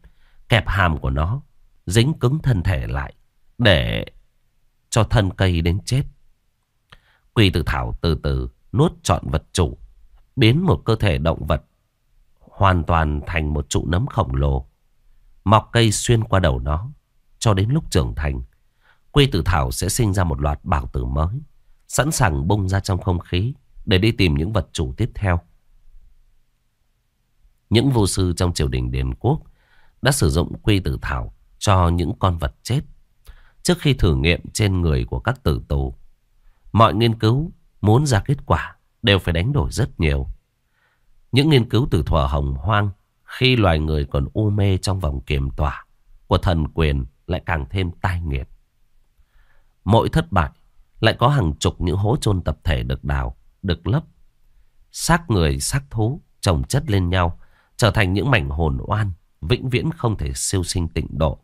Kẹp hàm của nó. Dính cứng thân thể lại. Để cho thân cây đến chết. Quy tử thảo từ từ nuốt trọn vật chủ. Biến một cơ thể động vật hoàn toàn thành một trụ nấm khổng lồ. Mọc cây xuyên qua đầu nó. Cho đến lúc trưởng thành. Quy tử thảo sẽ sinh ra một loạt bảo tử mới, sẵn sàng bung ra trong không khí để đi tìm những vật chủ tiếp theo. Những vô sư trong triều đình Điền Quốc đã sử dụng quy tử thảo cho những con vật chết trước khi thử nghiệm trên người của các tử tù. Mọi nghiên cứu muốn ra kết quả đều phải đánh đổi rất nhiều. Những nghiên cứu từ thuở hồng hoang khi loài người còn u mê trong vòng kiềm tỏa của thần quyền lại càng thêm tai nghiệt. Mỗi thất bại lại có hàng chục những hố chôn tập thể được đào, được lấp. Xác người, xác thú chồng chất lên nhau, trở thành những mảnh hồn oan, vĩnh viễn không thể siêu sinh tịnh độ.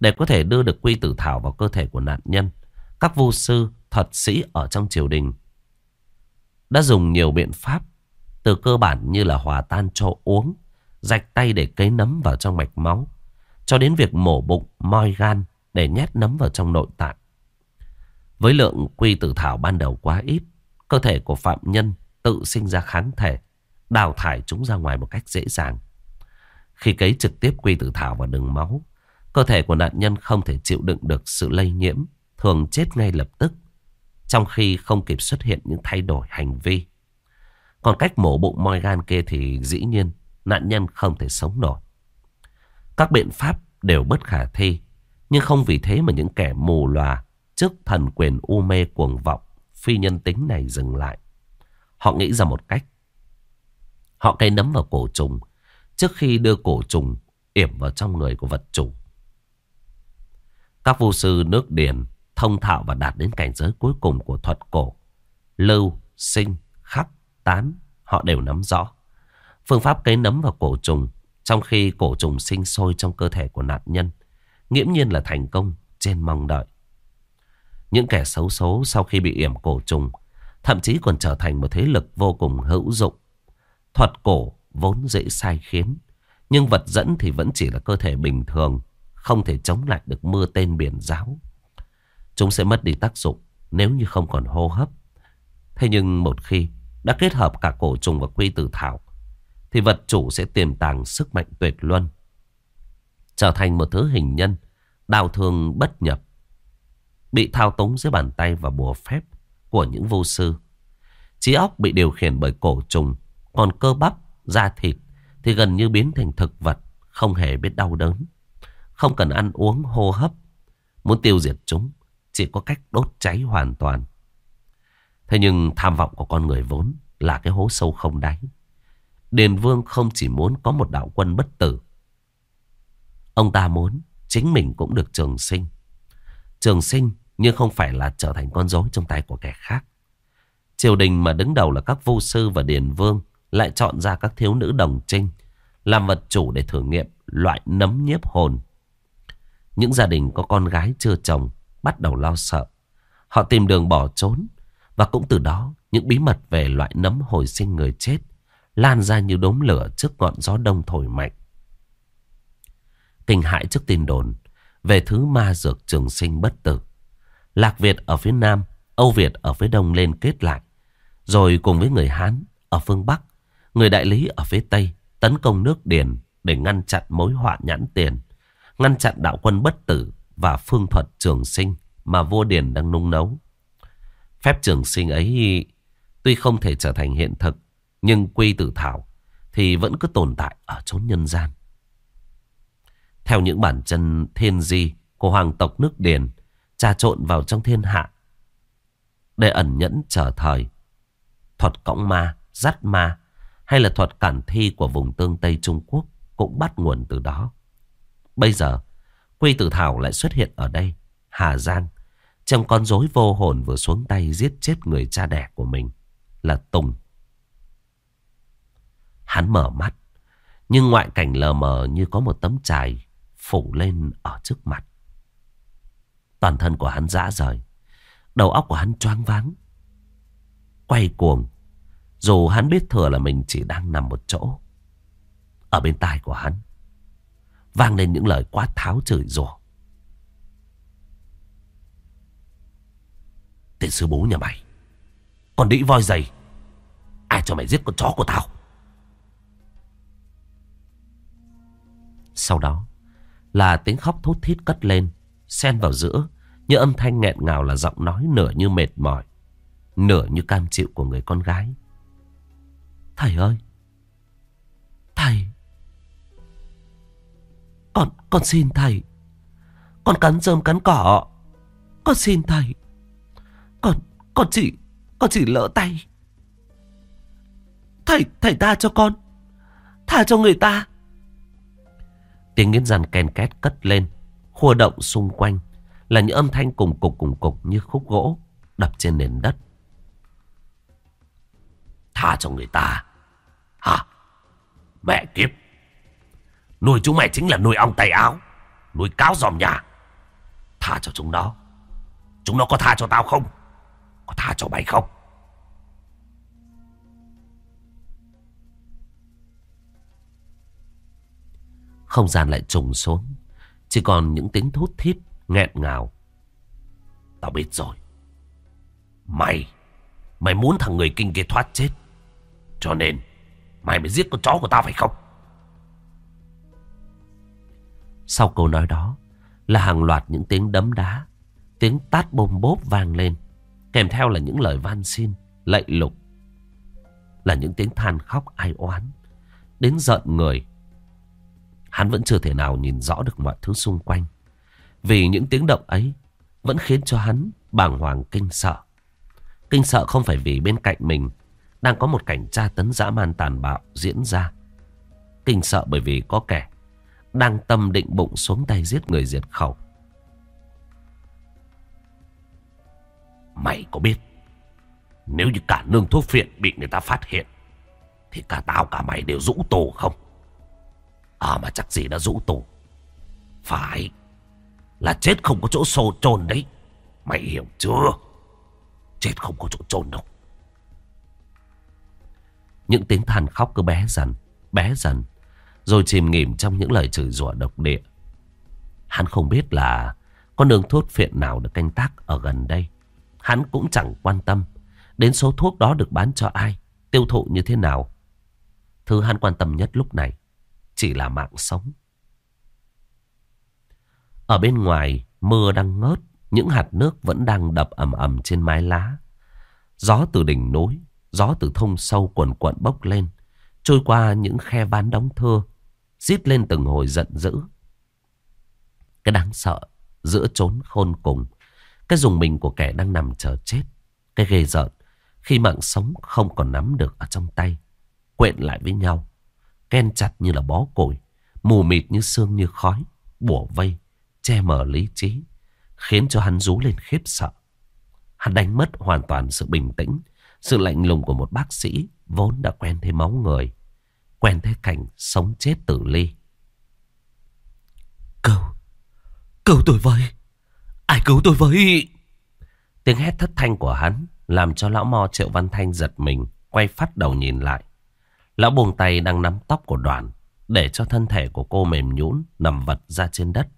Để có thể đưa được quy tử thảo vào cơ thể của nạn nhân, các vô sư, thuật sĩ ở trong triều đình đã dùng nhiều biện pháp, từ cơ bản như là hòa tan cho uống, rạch tay để cấy nấm vào trong mạch máu, cho đến việc mổ bụng, moi gan để nhét nấm vào trong nội tạng. Với lượng quy tử thảo ban đầu quá ít, cơ thể của phạm nhân tự sinh ra kháng thể, đào thải chúng ra ngoài một cách dễ dàng. Khi cấy trực tiếp quy tử thảo vào đường máu, cơ thể của nạn nhân không thể chịu đựng được sự lây nhiễm, thường chết ngay lập tức, trong khi không kịp xuất hiện những thay đổi hành vi. Còn cách mổ bụng moi gan kia thì dĩ nhiên nạn nhân không thể sống nổi. Các biện pháp đều bất khả thi, nhưng không vì thế mà những kẻ mù lòa trước thần quyền u mê cuồng vọng, phi nhân tính này dừng lại. Họ nghĩ ra một cách. Họ cây nấm vào cổ trùng trước khi đưa cổ trùng yểm vào trong người của vật chủ. Các vô sư nước điền thông thạo và đạt đến cảnh giới cuối cùng của thuật cổ. Lưu, sinh, khắc, tán, họ đều nắm rõ. Phương pháp cấy nấm vào cổ trùng trong khi cổ trùng sinh sôi trong cơ thể của nạn nhân. Nghiễm nhiên là thành công trên mong đợi. Những kẻ xấu số sau khi bị yểm cổ trùng thậm chí còn trở thành một thế lực vô cùng hữu dụng. Thuật cổ vốn dễ sai khiến, nhưng vật dẫn thì vẫn chỉ là cơ thể bình thường, không thể chống lại được mưa tên biển giáo. Chúng sẽ mất đi tác dụng nếu như không còn hô hấp. Thế nhưng một khi đã kết hợp cả cổ trùng và quy tử thảo, thì vật chủ sẽ tiềm tàng sức mạnh tuyệt luân. Trở thành một thứ hình nhân, đau thương bất nhập. Bị thao túng dưới bàn tay và bùa phép của những vô sư. Trí óc bị điều khiển bởi cổ trùng, còn cơ bắp, da thịt thì gần như biến thành thực vật, không hề biết đau đớn. Không cần ăn uống hô hấp. Muốn tiêu diệt chúng, chỉ có cách đốt cháy hoàn toàn. Thế nhưng tham vọng của con người vốn là cái hố sâu không đáy. Điền Vương không chỉ muốn có một đạo quân bất tử. Ông ta muốn chính mình cũng được trường sinh. Trường sinh nhưng không phải là trở thành con rối trong tay của kẻ khác. Triều đình mà đứng đầu là các vô sư và Điền Vương lại chọn ra các thiếu nữ đồng trinh làm vật chủ để thử nghiệm loại nấm nhiếp hồn. Những gia đình có con gái chưa chồng bắt đầu lo sợ. Họ tìm đường bỏ trốn và cũng từ đó những bí mật về loại nấm hồi sinh người chết lan ra như đốm lửa trước ngọn gió đông thổi mạnh. Kinh hãi trước tin đồn về thứ ma dược trường sinh bất tử. Lạc Việt ở phía Nam, Âu Việt ở phía Đông lên kết lại. Rồi cùng với người Hán ở phương Bắc, người đại lý ở phía Tây tấn công nước Điền để ngăn chặn mối họa nhãn tiền, ngăn chặn đạo quân bất tử và phương thuật trường sinh mà vua Điền đang nung nấu. Phép trường sinh ấy tuy không thể trở thành hiện thực, nhưng quy tử thảo thì vẫn cứ tồn tại ở chốn nhân gian. Theo những bản chân thiên di của hoàng tộc nước Điền, trà trộn vào trong thiên hạ để ẩn nhẫn chờ thời. Thuật cõng ma, dắt ma hay là thuật cản thi của vùng tương Tây Trung Quốc cũng bắt nguồn từ đó. Bây giờ, Quy Tử Thảo lại xuất hiện ở đây, Hà Giang, trong con rối vô hồn vừa xuống tay giết chết người cha đẻ của mình là Tùng. Hắn mở mắt, nhưng ngoại cảnh lờ mờ như có một tấm trài phủ lên ở trước mặt. Toàn thân của hắn dã rời, đầu óc của hắn choáng váng, quay cuồng. Dù hắn biết thừa là mình chỉ đang nằm một chỗ. Ở bên tai của hắn, vang lên những lời quát tháo chửi rủa. Tên sư bố nhà mày Còn đĩ voi dày, Ai cho mày giết con chó của tao? Sau đó Là tiếng khóc thút thít cất lên, Xen vào giữa Như âm thanh nghẹn ngào là giọng nói nửa như mệt mỏi, Nửa như cam chịu của người con gái. Thầy ơi! Thầy! Con, con xin thầy Con cắn rơm cắn cỏ Con xin thầy con, con chỉ, con chỉ lỡ tay. Thầy, thầy tha cho con. Tha cho người ta. Tiếng nghiến rằn kèn két cất lên. Khua động xung quanh là những âm thanh cùng cục cùng cục như khúc gỗ đập trên nền đất. Tha cho người ta. Hả? Mẹ kiếp. Nuôi chúng mày chính là nuôi ong tay áo. Nuôi cáo dòm nhà. Tha cho chúng nó. Chúng nó có tha cho tao không? Có tha cho mày không Không gian lại trùng xuống Chỉ còn những tiếng thút thít, nghẹn ngào Tao biết rồi Mày Mày muốn thằng người kinh kia thoát chết Cho nên, Mày mới giết con chó của tao phải không sau câu nói đó Là hàng loạt những tiếng đấm đá Tiếng tát bôm bốp vang lên Kèm theo là những lời van xin, lạy lục. Là những tiếng than khóc ai oán. Đến giận người. Hắn vẫn chưa thể nào nhìn rõ được mọi thứ xung quanh. Vì những tiếng động ấy vẫn khiến cho hắn bàng hoàng kinh sợ. Kinh sợ không phải vì bên cạnh mình đang có một cảnh tra tấn dã man tàn bạo diễn ra. Kinh sợ bởi vì có kẻ đang tâm định bụng xuống tay giết người diệt khẩu. Mày có biết, Nếu như cả nương thuốc phiện bị người ta phát hiện, Thì cả tao cả mày đều rũ tù không? À mà chắc gì đã rũ tù. Phải, Là chết không có chỗ xô trồn đấy. Mày hiểu chưa? Chết không có chỗ trồn đâu. Những tiếng than khóc cứ bé dần Bé dần. Rồi chìm nghỉm trong những lời chửi rủa độc địa Hắn không biết là Có nương thuốc phiện nào được canh tác ở gần đây Hắn cũng chẳng quan tâm đến số thuốc đó được bán cho ai, tiêu thụ như thế nào. Thứ hắn quan tâm nhất lúc này chỉ là mạng sống. Ở bên ngoài, mưa đang ngớt, những hạt nước vẫn đang đập ầm ầm trên mái lá. Gió từ đỉnh núi, gió từ thông sâu quần quận bốc lên, trôi qua những khe ván đóng thưa, rít lên từng hồi giận dữ. Cái đáng sợ, giữa trốn khôn cùng, cái dùng mình của kẻ đang nằm chờ chết, cái ghê rợn, khi mạng sống không còn nắm được ở trong tay, quện lại với nhau, ken chặt như là bó củi, mù mịt như sương như khói, bủa vây, che mờ lý trí, khiến cho hắn rú lên khiếp sợ. Hắn đánh mất hoàn toàn sự bình tĩnh, sự lạnh lùng của một bác sĩ vốn đã quen thấy máu người, quen thấy cảnh sống chết tử ly. Cứu, cứu tôi với, ai cứu tôi với. Tiếng hét thất thanh của hắn làm cho lão mò Triệu Văn Thanh giật mình, quay phát đầu nhìn lại. Lão buông tay đang nắm tóc của đoàn, để cho thân thể của cô mềm nhũn nằm vật ra trên đất.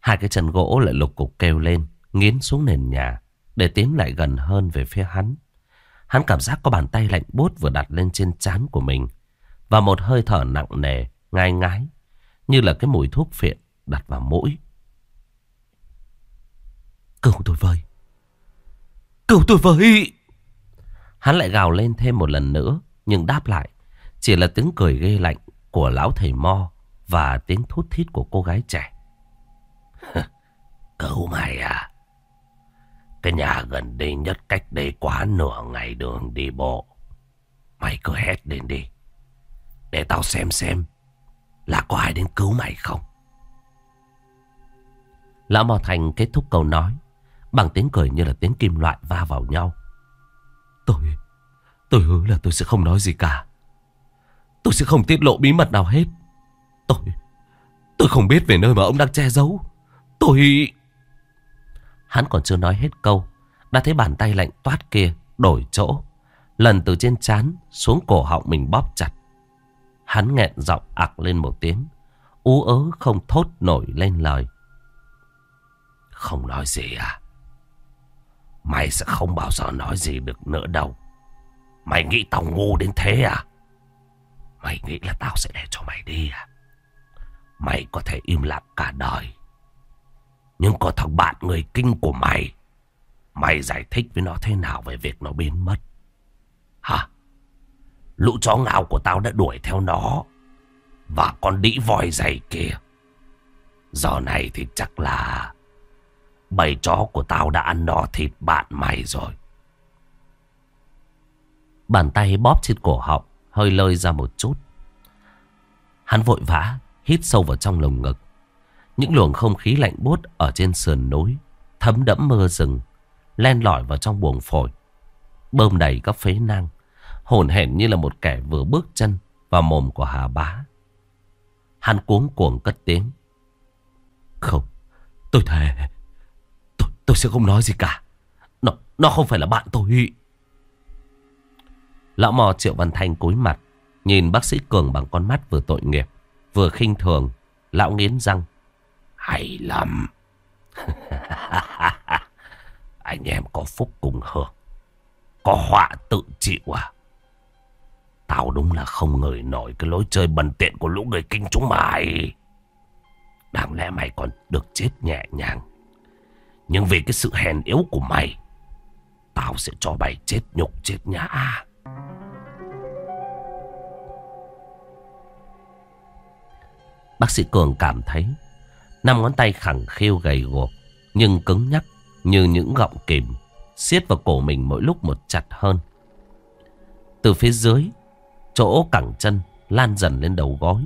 Hai cái chân gỗ lại lục cục kêu lên, nghiến xuống nền nhà, để tiến lại gần hơn về phía hắn. Hắn cảm giác có bàn tay lạnh buốt vừa đặt lên trên trán của mình, và một hơi thở nặng nề, ngai ngái, như là cái mùi thuốc phiện đặt vào mũi. Cứu tôi với! Cứu tôi với! Hắn lại gào lên thêm một lần nữa, nhưng đáp lại chỉ là tiếng cười ghê lạnh của lão thầy Mo và tiếng thút thít của cô gái trẻ. Cứu mày à? Cái nhà gần đây nhất cách đây quá nửa ngày đường đi bộ. Mày cứ hét lên đi. Để tao xem xem là có ai đến cứu mày không. Lão Mò Thành kết thúc câu nói bằng tiếng cười như là tiếng kim loại va vào nhau. Tôi, tôi hứa là tôi sẽ không nói gì cả. Tôi sẽ không tiết lộ bí mật nào hết. Tôi, tôi không biết về nơi mà ông đang che giấu. Tôi... Hắn còn chưa nói hết câu. Đã thấy bàn tay lạnh toát kia đổi chỗ. Lần từ trên chán xuống cổ họng mình bóp chặt. Hắn nghẹn giọng ạc lên một tiếng. Ú ớ không thốt nổi lên lời. Không nói gì à? Mày sẽ không bao giờ nói gì được nữa đâu. Mày nghĩ tao ngu đến thế à? Mày nghĩ là tao sẽ để cho mày đi à? Mày có thể im lặng cả đời. Nhưng có thằng bạn người kinh của mày. Mày giải thích với nó thế nào về việc nó biến mất? Hả? Lũ chó ngao của tao đã đuổi theo nó. Và con đĩ voi dày kia. Giờ này thì chắc là... Bầy chó của tao đã ăn no thịt bạn mày rồi. Bàn tay bóp trên cổ họng hơi lơi ra một chút. Hắn vội vã, hít sâu vào trong lồng ngực. Những luồng không khí lạnh buốt ở trên sườn núi, thấm đẫm mưa rừng, len lỏi vào trong buồng phổi. Bơm đầy các phế nang, hồn hển như là một kẻ vừa bước chân vào mồm của Hà Bá. Hắn cuống cuồng cất tiếng. Không, tôi thề, tôi, tôi sẽ không nói gì cả. Nó, nó không phải là bạn tôi. Lão mò Triệu Văn Thanh cúi mặt, nhìn bác sĩ Cường bằng con mắt vừa tội nghiệp, vừa khinh thường. Lão nghiến răng. Hay lắm. Anh em có phúc cùng hưởng. Có họa tự chịu à? Tao đúng là không ngửi nổi cái lối chơi bần tiện của lũ người kinh chúng mày. Đáng lẽ mày còn được chết nhẹ nhàng. Nhưng vì cái sự hèn yếu của mày, tao sẽ cho mày chết nhục chết nhã. Bác sĩ Cường cảm thấy năm ngón tay khẳng khiu gầy guộc nhưng cứng nhắc như những gọng kìm siết vào cổ mình mỗi lúc một chặt hơn. Từ phía dưới, chỗ cẳng chân lan dần lên đầu gối.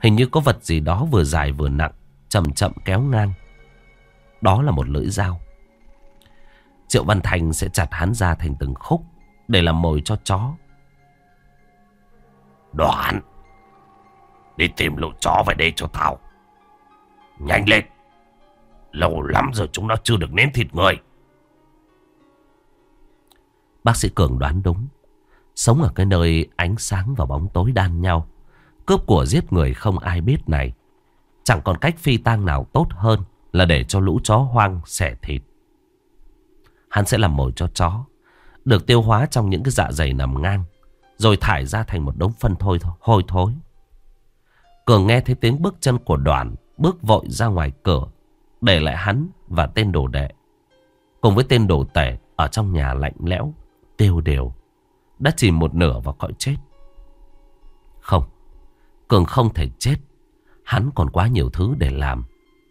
Hình như có vật gì đó vừa dài vừa nặng, chậm chậm kéo ngang. Đó là một lưỡi dao. Triệu Văn Thành sẽ chặt hắn ra thành từng khúc để làm mồi cho chó. Đoạn! Đi tìm lũ chó về đây cho tao. Nhanh lên! Lâu lắm rồi chúng nó chưa được nếm thịt người. Bác sĩ Cường đoán đúng. Sống ở cái nơi ánh sáng và bóng tối đan nhau. Cướp của giết người không ai biết này. Chẳng còn cách phi tang nào tốt hơn là để cho lũ chó hoang xẻ thịt. Hắn sẽ làm mồi cho chó. Được tiêu hóa trong những cái dạ dày nằm ngang. Rồi thải ra thành một đống phân thôi hôi thối. Cường nghe thấy tiếng bước chân của đoàn bước vội ra ngoài cửa, để lại hắn và tên đồ đệ. Cùng với tên đồ tể ở trong nhà lạnh lẽo, tiêu đều, đã chìm một nửa vào cõi chết. Không, Cường không thể chết. Hắn còn quá nhiều thứ để làm,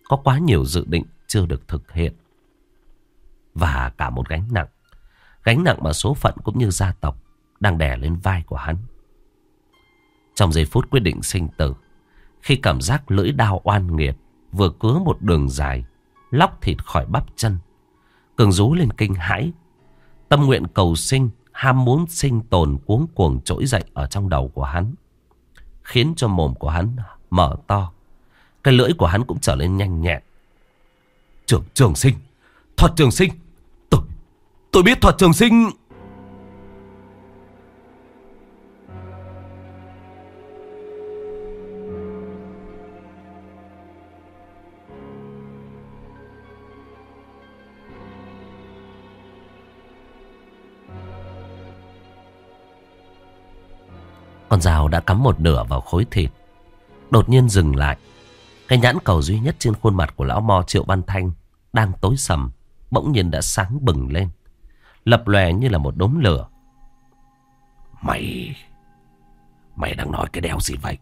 có quá nhiều dự định chưa được thực hiện. Và cả một gánh nặng, gánh nặng mà số phận cũng như gia tộc đang đè lên vai của hắn. Trong giây phút quyết định sinh tử, khi cảm giác lưỡi đao oan nghiệt vừa cứa một đường dài, lóc thịt khỏi bắp chân, cường rú lên kinh hãi. Tâm nguyện cầu sinh, ham muốn sinh tồn cuống cuồng trỗi dậy ở trong đầu của hắn. Khiến cho mồm của hắn mở to. Cái lưỡi của hắn cũng trở lên nhanh nhẹn. Trường trường sinh, thuật trường sinh. Tôi, tôi biết thuật trường sinh... Con dao đã cắm một nửa vào khối thịt. Đột nhiên dừng lại. Cái nhãn cầu duy nhất trên khuôn mặt của lão mo Triệu Văn Thanh đang tối sầm, bỗng nhiên đã sáng bừng lên. Lập lòe như là một đốm lửa. Mày... Mày đang nói cái đéo gì vậy?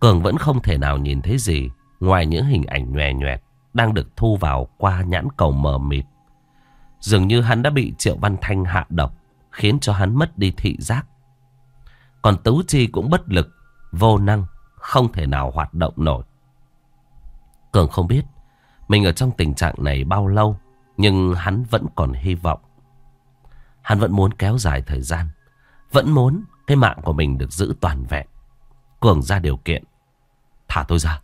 Cường vẫn không thể nào nhìn thấy gì ngoài những hình ảnh nhòe nhòe đang được thu vào qua nhãn cầu mờ mịt. Dường như hắn đã bị Triệu Văn Thanh hạ độc, khiến cho hắn mất đi thị giác. Còn tứ chi cũng bất lực, vô năng, không thể nào hoạt động nổi. Cường không biết mình ở trong tình trạng này bao lâu, nhưng hắn vẫn còn hy vọng. Hắn vẫn muốn kéo dài thời gian, vẫn muốn cái mạng của mình được giữ toàn vẹn. Cường ra điều kiện, thả tôi ra.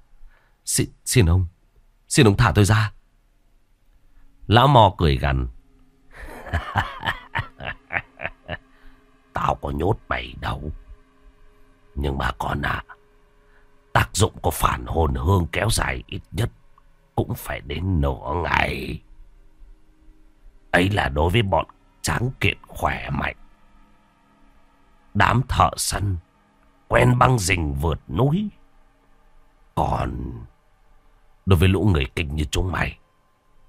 Xin, xin ông, xin ông thả tôi ra. Lão mò cười gằn. Tao có nhốt mày đâu. Nhưng mà con ạ, tác dụng của phản hồn hương kéo dài ít nhất cũng phải đến nửa ngày. Ấy là đối với bọn tráng kiện khỏe mạnh. Đám thợ săn quen băng rình vượt núi. Còn đối với lũ người kinh như chúng mày,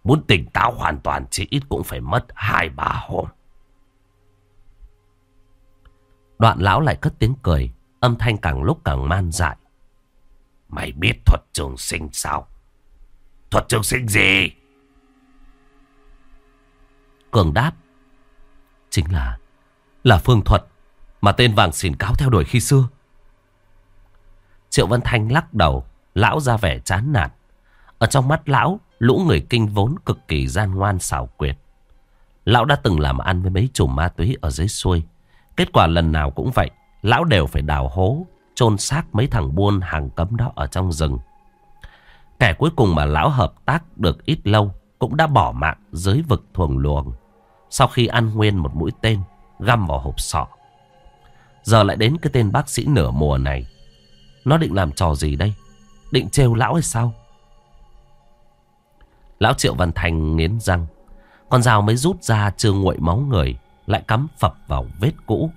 muốn tỉnh táo hoàn toàn chỉ ít cũng phải mất hai ba hôm. Đoạn lão lại cất tiếng cười. Âm thanh càng lúc càng man dại. Mày biết thuật trường sinh sao? Thuật trường sinh gì? Cường đáp. Chính là, là phương thuật mà tên vàng xỉn cáo theo đuổi khi xưa. Triệu Văn Thanh lắc đầu, lão ra vẻ chán nản. Ở trong mắt lão, lũ người kinh vốn cực kỳ gian ngoan xảo quyệt. Lão đã từng làm ăn với mấy chùm ma túy ở dưới xuôi. Kết quả lần nào cũng vậy. Lão đều phải đào hố, chôn xác mấy thằng buôn hàng cấm đó ở trong rừng. Kẻ cuối cùng mà lão hợp tác được ít lâu Cũng đã bỏ mạng dưới vực thuồng luồng. Sau khi ăn nguyên một mũi tên, Găm vào hộp sọ. Giờ lại đến cái tên bác sĩ nửa mùa này. Nó định làm trò gì đây? Định trêu lão hay sao? Lão Triệu Văn Thành nghiến răng. Con dao mới rút ra chưa nguội máu người, Lại cắm phập vào vết cũ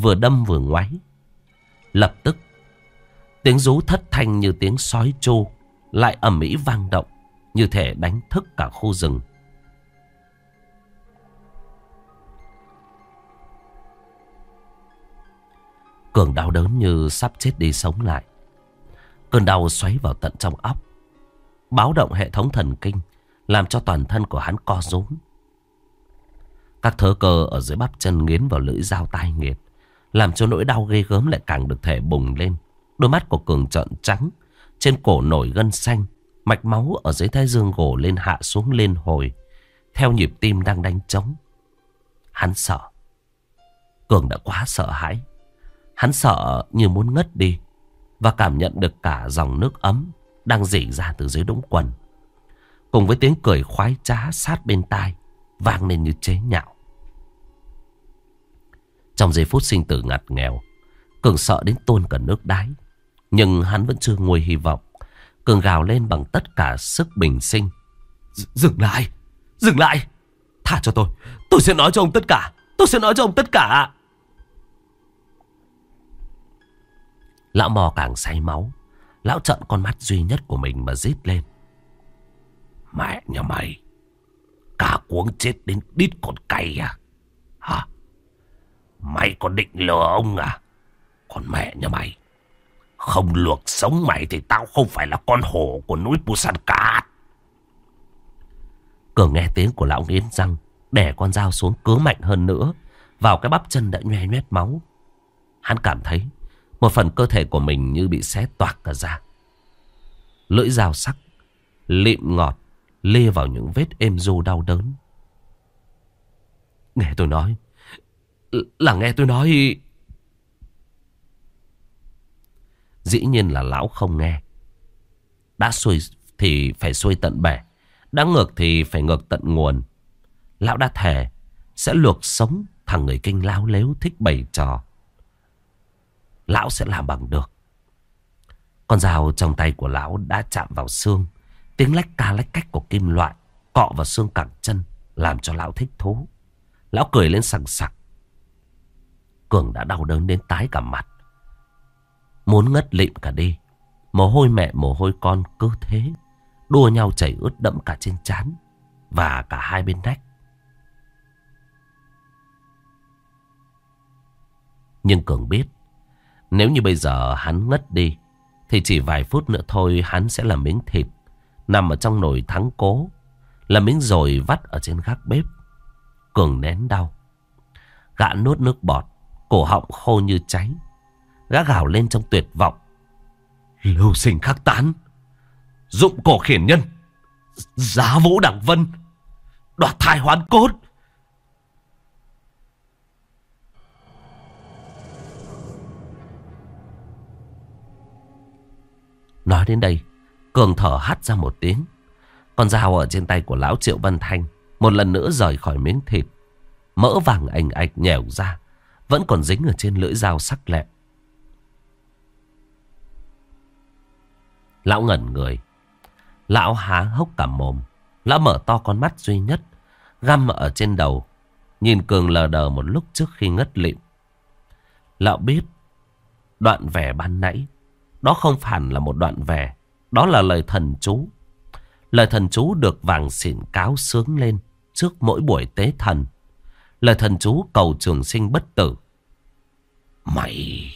vừa đâm vừa ngoáy. Lập tức, tiếng rú thất thanh như tiếng sói trô lại ầm ĩ vang động, như thể đánh thức cả khu rừng. Cường đau đớn như sắp chết đi sống lại. Cơn đau xoáy vào tận trong óc. Báo động hệ thống thần kinh, làm cho toàn thân của hắn co rúm. Các thớ cơ ở dưới bắp chân nghiến vào lưỡi dao tai nghiệt. Làm cho nỗi đau ghê gớm lại càng được thể bùng lên. Đôi mắt của Cường trợn trắng. Trên cổ nổi gân xanh. Mạch máu ở dưới thái dương gồ lên hạ xuống lên hồi. Theo nhịp tim đang đánh trống. Hắn sợ. Cường đã quá sợ hãi. Hắn sợ như muốn ngất đi. Và cảm nhận được cả dòng nước ấm đang dỉ ra từ dưới đống quần. Cùng với tiếng cười khoái trá sát bên tai. Vang lên như chế nhạo. Trong giây phút sinh tử ngặt nghèo, Cường sợ đến tôn cả nước đáy. Nhưng hắn vẫn chưa nguôi hy vọng. Cường gào lên bằng tất cả sức bình sinh. Dừng lại! Dừng lại! Thả cho tôi! Tôi sẽ nói cho ông tất cả! Tôi sẽ nói cho ông tất cả! Lão mò càng say máu. Lão trận con mắt duy nhất của mình mà rít lên. Mẹ nhà mày. Cả cuống chết đến đít con cay à? Hả? Mày có định lừa ông à? Còn mẹ nhà mày. Không luộc sống mày thì tao không phải là con hổ của núi Busan cả. Cường nghe tiếng của lão nghiến răng. Đẻ con dao xuống cứ mạnh hơn nữa. Vào cái bắp chân đã nhoe nhoét máu. Hắn cảm thấy một phần cơ thể của mình như bị xé toạc cả ra. Lưỡi dao sắc, lịm ngọt, lê vào những vết êm du đau đớn. Nghe tôi nói, là nghe tôi nói... Dĩ nhiên là lão không nghe. Đã xuôi, thì phải xuôi tận bể. Đã ngược thì phải ngược tận nguồn. Lão đã thề, sẽ luộc sống thằng người kinh lao lếu thích bày trò. Lão sẽ làm bằng được. Con dao trong tay của lão đã chạm vào xương. Tiếng lách ca lách cách của kim loại cọ vào xương cẳng chân, làm cho lão thích thú. Lão cười lên sằng sặc. Cường đã đau đớn đến tái cả mặt. Muốn ngất lịm cả đi. Mồ hôi mẹ mồ hôi con cứ thế. Đua nhau chảy ướt đẫm cả trên trán Và cả hai bên nách. Nhưng Cường biết. Nếu như bây giờ hắn ngất đi. Thì chỉ vài phút nữa thôi hắn sẽ là miếng thịt. Nằm ở trong nồi thắng cố. Là miếng rồi vắt ở trên gác bếp. Cường nén đau. Gã nuốt nước bọt. Cổ họng khô như cháy. Gã gào lên trong tuyệt vọng. Lưu sinh khắc tán. Dụng cổ khiển nhân. Giá vũ đẳng vân. Đoạt thai hoán cốt. Nói đến đây, Cường thở hắt ra một tiếng. Con dao ở trên tay của lão Triệu Văn Thanh một lần nữa rời khỏi miếng thịt. Mỡ vàng ảnh ạch nhèo ra, vẫn còn dính ở trên lưỡi dao sắc lẹm. Lão ngẩn người. Lão há hốc cả mồm. Lão mở to con mắt duy nhất. Găm ở trên đầu. Nhìn Cường lờ đờ một lúc trước khi ngất lịm. Lão biết. Đoạn vẻ ban nãy. Đó không phải là một đoạn vẻ. Đó là lời thần chú. Lời thần chú được vàng xỉn cáo sướng lên. Trước mỗi buổi tế thần. Lời thần chú cầu trường sinh bất tử. Mày...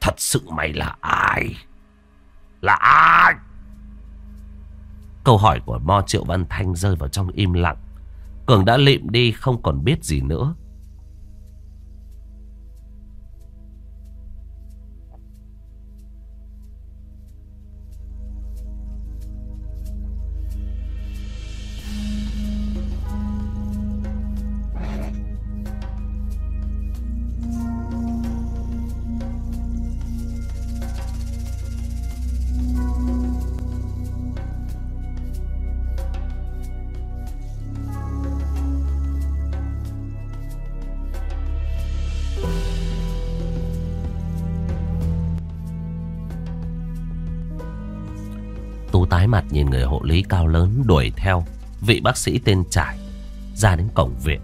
Thật sự mày là ai? Là ai? Câu hỏi của Mo Triệu Văn Thanh rơi vào trong im lặng. Cường đã lịm đi không còn biết gì nữa. Đuổi theo vị bác sĩ tên Trải ra đến cổng viện.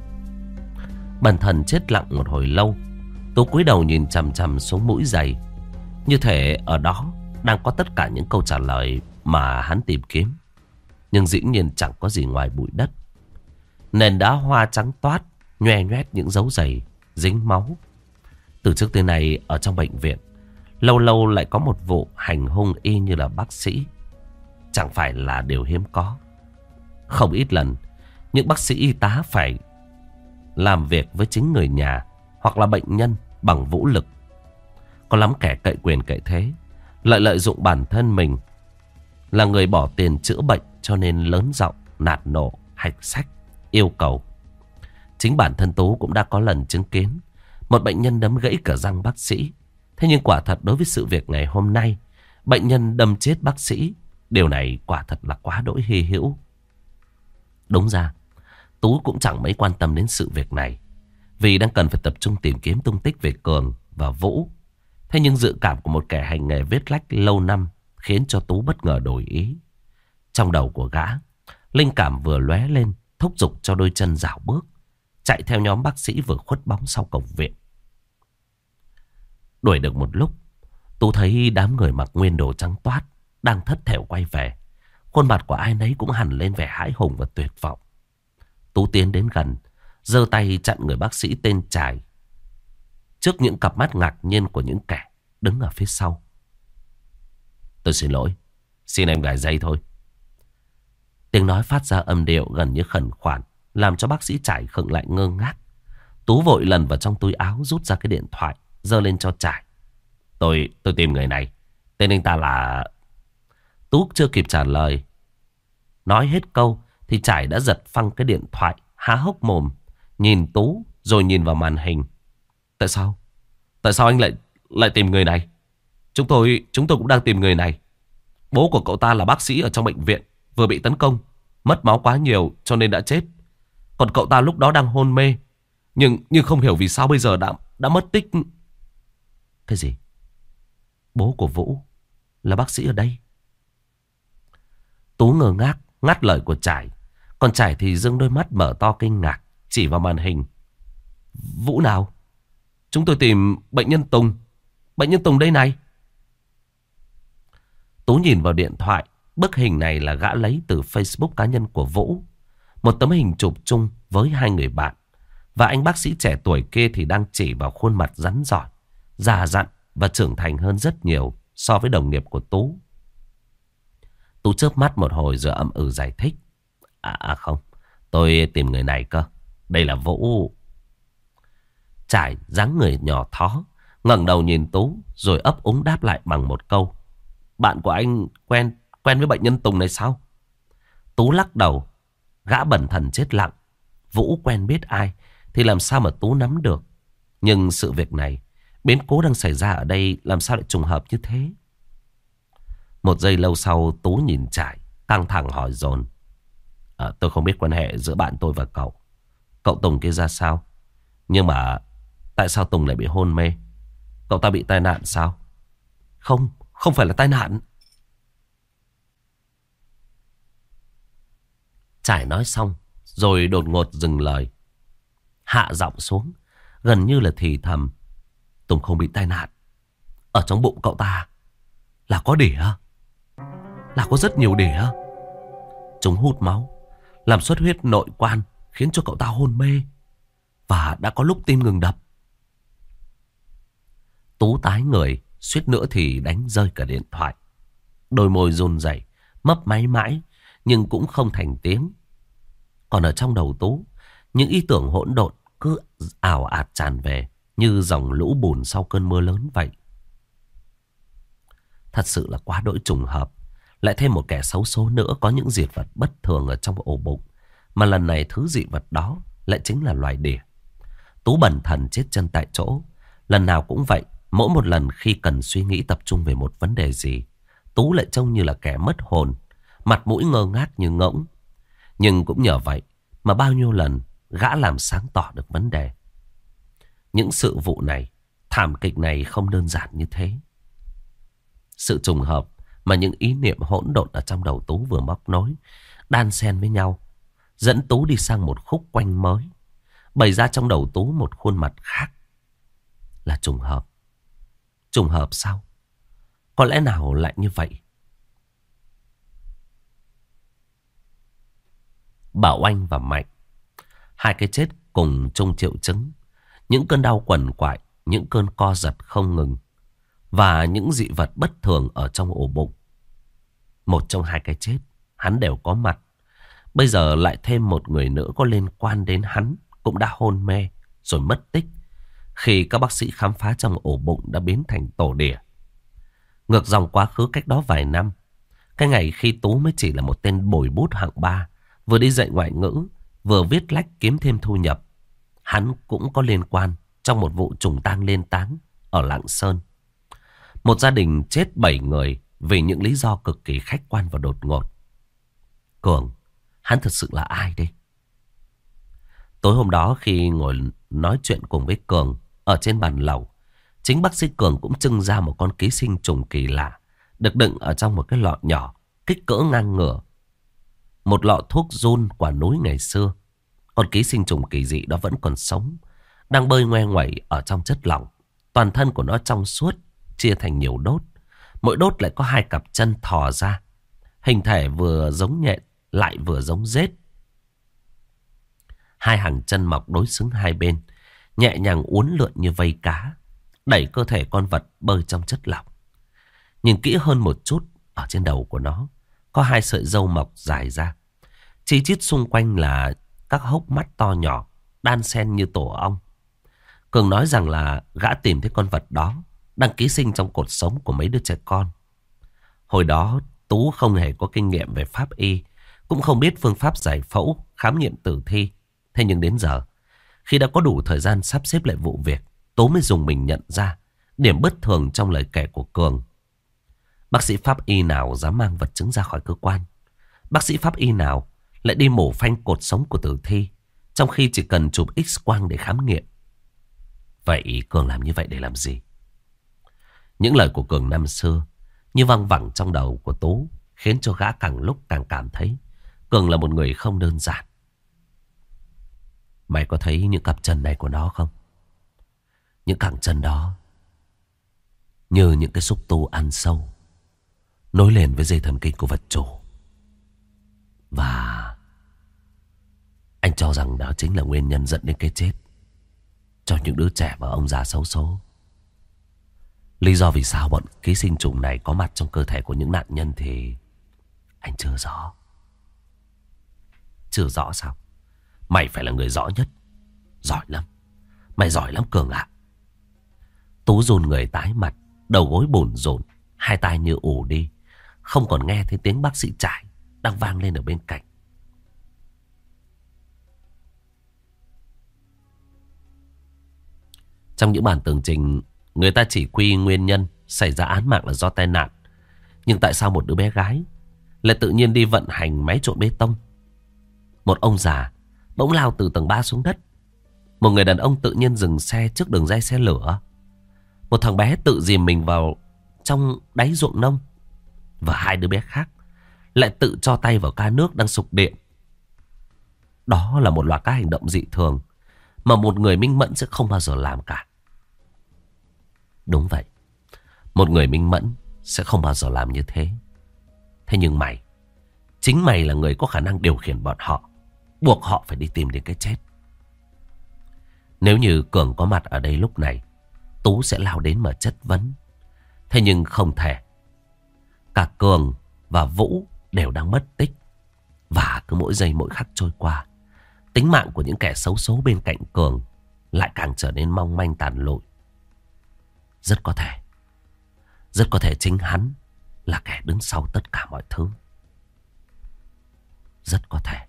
Bần thần chết lặng một hồi lâu. Tú cúi đầu nhìn chằm chằm xuống mũi giày. Như thể ở đó đang có tất cả những câu trả lời mà hắn tìm kiếm. Nhưng dĩ nhiên chẳng có gì ngoài bụi đất. Nền đá hoa trắng toát, nhoe nhoét những dấu giày, dính máu. Từ trước tới nay ở trong bệnh viện, lâu lâu lại có một vụ hành hung y như là bác sĩ chẳng phải là điều hiếm có. Không ít lần, những bác sĩ y tá phải làm việc với chính người nhà hoặc là bệnh nhân bằng vũ lực. Có lắm kẻ cậy quyền cậy thế, lại lợi dụng bản thân mình là người bỏ tiền chữa bệnh cho nên lớn giọng, nạt nộ, hạch sách, yêu cầu. Chính bản thân Tú cũng đã có lần chứng kiến một bệnh nhân đấm gãy cả răng bác sĩ. Thế nhưng quả thật đối với sự việc ngày hôm nay, bệnh nhân đâm chết bác sĩ Điều này quả thật là quá đỗi hy hữu. Đúng ra, Tú cũng chẳng mấy quan tâm đến sự việc này. Vì đang cần phải tập trung tìm kiếm tung tích về Cường và Vũ. Thế nhưng dự cảm của một kẻ hành nghề viết lách lâu năm khiến cho Tú bất ngờ đổi ý. Trong đầu của gã, linh cảm vừa lóe lên, thúc giục cho đôi chân dạo bước, chạy theo nhóm bác sĩ vừa khuất bóng sau cổng viện. Đuổi được một lúc, Tú thấy đám người mặc nguyên đồ trắng toát đang thất thểu quay về. Khuôn mặt của ai nấy cũng hẳn lên vẻ hãi hùng và tuyệt vọng. Tú tiến đến gần, giơ tay chặn người bác sĩ tên Trải. Trước những cặp mắt ngạc nhiên của những kẻ đứng ở phía sau. Tôi xin lỗi, xin em gài dây thôi. Tiếng nói phát ra âm điệu gần như khẩn khoản, làm cho bác sĩ Trải khựng lại ngơ ngác. Tú vội lần vào trong túi áo rút ra cái điện thoại, giơ lên cho Trải. Tôi, tôi tìm người này. Tên anh ta là... Tú chưa kịp trả lời. Nói hết câu thì Trải đã giật phăng cái điện thoại, há hốc mồm. Nhìn Tú rồi nhìn vào màn hình. Tại sao? Tại sao anh lại lại tìm người này? Chúng tôi chúng tôi cũng đang tìm người này. Bố của cậu ta là bác sĩ ở trong bệnh viện, vừa bị tấn công, mất máu quá nhiều cho nên đã chết. Còn cậu ta lúc đó đang hôn mê, nhưng nhưng không hiểu vì sao bây giờ đã đã mất tích. Cái gì? Bố của Vũ là bác sĩ ở đây. Tú ngơ ngác, ngắt lời của Trải. Còn Trải thì dưng đôi mắt mở to kinh ngạc, chỉ vào màn hình. Vũ nào? Chúng tôi tìm bệnh nhân Tùng. Bệnh nhân Tùng đây này. Tú nhìn vào điện thoại. Bức hình này là gã lấy từ Facebook cá nhân của Vũ. Một tấm hình chụp chung với hai người bạn. Và anh bác sĩ trẻ tuổi kia thì đang chỉ vào khuôn mặt rắn giỏi, già dặn và trưởng thành hơn rất nhiều so với đồng nghiệp của Tú. Tú chớp mắt một hồi rồi ậm ừ giải thích. À, à không, tôi tìm người này cơ. Đây là Vũ. Trải dáng người nhỏ thó, ngẩng đầu nhìn Tú rồi ấp úng đáp lại bằng một câu. Bạn của anh quen quen với bệnh nhân Tùng này sao? Tú lắc đầu, gã bẩn thần chết lặng. Vũ quen biết ai thì làm sao mà Tú nắm được. Nhưng sự việc này, biến cố đang xảy ra ở đây làm sao lại trùng hợp như thế? Một giây lâu sau Tú nhìn trải, căng thẳng hỏi dồn. À, tôi không biết quan hệ giữa bạn tôi và cậu. Cậu Tùng kia ra sao? Nhưng mà tại sao Tùng lại bị hôn mê? Cậu ta bị tai nạn sao? Không, không phải là tai nạn. Trải nói xong, rồi đột ngột dừng lời. Hạ giọng xuống, gần như là thì thầm. Tùng không bị tai nạn. Ở trong bụng cậu ta là có đỉa. Là có rất nhiều đỉa. Chúng hút máu, làm xuất huyết nội quan, khiến cho cậu ta hôn mê. Và đã có lúc tim ngừng đập. Tú tái người, suýt nữa thì đánh rơi cả điện thoại. Đôi môi run rẩy, mấp máy mãi, nhưng cũng không thành tiếng. Còn ở trong đầu Tú, những ý tưởng hỗn độn cứ ảo ạt tràn về như dòng lũ bùn sau cơn mưa lớn vậy. Thật sự là quá đỗi trùng hợp. Lại thêm một kẻ xấu số nữa có những diệt vật bất thường ở trong ổ bụng. Mà lần này thứ dị vật đó lại chính là loài đỉa. Tú bẩn thần chết chân tại chỗ. Lần nào cũng vậy. Mỗi một lần khi cần suy nghĩ tập trung về một vấn đề gì. Tú lại trông như là kẻ mất hồn. Mặt mũi ngơ ngác như ngỗng. Nhưng cũng nhờ vậy mà bao nhiêu lần gã làm sáng tỏ được vấn đề. Những sự vụ này, thảm kịch này không đơn giản như thế. Sự trùng hợp mà những ý niệm hỗn độn ở trong đầu Tú vừa móc nối, đan xen với nhau, dẫn Tú đi sang một khúc quanh mới, bày ra trong đầu Tú một khuôn mặt khác. Là trùng hợp. Trùng hợp sao? Có lẽ nào lại như vậy? Bảo Anh và Mạnh Hai cái chết cùng chung triệu chứng những cơn đau quẩn quại, những cơn co giật không ngừng và những dị vật bất thường ở trong ổ bụng. Một trong hai cái chết, hắn đều có mặt. Bây giờ lại thêm một người nữa có liên quan đến hắn cũng đã hôn mê rồi mất tích khi các bác sĩ khám phá trong ổ bụng đã biến thành tổ đỉa. Ngược dòng quá khứ cách đó vài năm, cái ngày khi Tú mới chỉ là một tên bồi bút hạng ba, vừa đi dạy ngoại ngữ, vừa viết lách kiếm thêm thu nhập, hắn cũng có liên quan trong một vụ trùng tang liên táng ở Lạng Sơn. Một gia đình chết 7 người vì những lý do cực kỳ khách quan và đột ngột. Cường, hắn thật sự là ai đây? Tối hôm đó khi ngồi nói chuyện cùng với Cường ở trên bàn lầu, chính bác sĩ Cường cũng trưng ra một con ký sinh trùng kỳ lạ, được đựng ở trong một cái lọ nhỏ, kích cỡ ngang ngửa. Một lọ thuốc run quả núi ngày xưa con ký sinh trùng kỳ dị đó vẫn còn sống. Đang bơi ngoe ngoẩy ở trong chất lỏng. Toàn thân của nó trong suốt chia thành nhiều đốt. Mỗi đốt lại có hai cặp chân thò ra. Hình thể vừa giống nhện, lại vừa giống rết. Hai hàng chân mọc đối xứng hai bên, nhẹ nhàng uốn lượn như vây cá, đẩy cơ thể con vật bơi trong chất lỏng. Nhìn kỹ hơn một chút, ở trên đầu của nó có hai sợi râu mọc dài ra. Chi chít xung quanh là các hốc mắt to nhỏ, đan xen như tổ ong. Cường nói rằng là gã tìm thấy con vật đó đang ký sinh trong cột sống của mấy đứa trẻ con. Hồi đó Tú không hề có kinh nghiệm về pháp y, cũng không biết phương pháp giải phẫu, khám nghiệm tử thi. Thế nhưng đến giờ, khi đã có đủ thời gian sắp xếp lại vụ việc, Tú mới dùng mình nhận ra điểm bất thường trong lời kể của Cường. Bác sĩ pháp y nào dám mang vật chứng ra khỏi cơ quan? Bác sĩ pháp y nào lại đi mổ phanh cột sống của tử thi, trong khi chỉ cần chụp x-quang để khám nghiệm? Vậy Cường làm như vậy để làm gì? Những lời của Cường năm xưa như văng vẳng trong đầu của Tú khiến cho gã càng lúc càng cảm thấy Cường là một người không đơn giản. Mày có thấy những cặp chân này của nó không? Những cẳng chân đó như những cái xúc tu ăn sâu, nối liền với dây thần kinh của vật chủ. Và anh cho rằng đó chính là nguyên nhân dẫn đến cái chết cho những đứa trẻ và ông già xấu số. Lý do vì sao bọn ký sinh trùng này có mặt trong cơ thể của những nạn nhân thì anh chưa rõ. Chưa rõ sao? Mày phải là người rõ nhất. Giỏi lắm. Mày giỏi lắm Cường ạ. Tú run người tái mặt, đầu gối bồn rộn, hai tay như ủ đi. Không còn nghe thấy tiếng bác sĩ trải đang vang lên ở bên cạnh. Trong những bản tường trình Người ta chỉ quy nguyên nhân xảy ra án mạng là do tai nạn. Nhưng tại sao một đứa bé gái lại tự nhiên đi vận hành máy trộn bê tông? Một ông già bỗng lao từ tầng 3 xuống đất. Một người đàn ông tự nhiên dừng xe trước đường dây xe lửa. Một thằng bé tự dìm mình vào trong đáy ruộng nông. Và hai đứa bé khác lại tự cho tay vào ca nước đang sục điện. Đó là một loạt các hành động dị thường mà một người minh mẫn sẽ không bao giờ làm cả. Đúng vậy. Một người minh mẫn sẽ không bao giờ làm như thế. Thế nhưng mày, chính mày là người có khả năng điều khiển bọn họ, buộc họ phải đi tìm đến cái chết. Nếu như Cường có mặt ở đây lúc này, Tú sẽ lao đến mà chất vấn. Thế nhưng không thể. Cả Cường và Vũ đều đang mất tích. Và cứ mỗi giây mỗi khắc trôi qua, tính mạng của những kẻ xấu số bên cạnh Cường lại càng trở nên mong manh tàn lụi. Rất có thể. Rất có thể chính hắn là kẻ đứng sau tất cả mọi thứ. Rất có thể.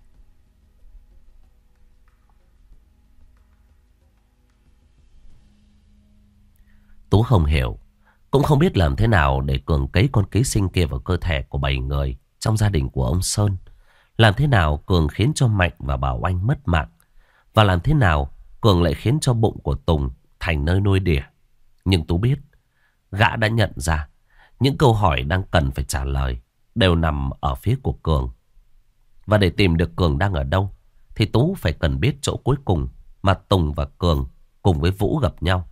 Tú không hiểu. Cũng không biết làm thế nào để cường cấy con ký sinh kia vào cơ thể của bảy người trong gia đình của ông Sơn. Làm thế nào Cường khiến cho Mạnh và Bảo Anh mất mạng. Và làm thế nào Cường lại khiến cho bụng của Tùng thành nơi nuôi đỉa. Nhưng Tú biết, gã đã nhận ra những câu hỏi đang cần phải trả lời đều nằm ở phía của Cường. Và để tìm được Cường đang ở đâu, thì Tú phải cần biết chỗ cuối cùng mà Tùng và Cường cùng với Vũ gặp nhau.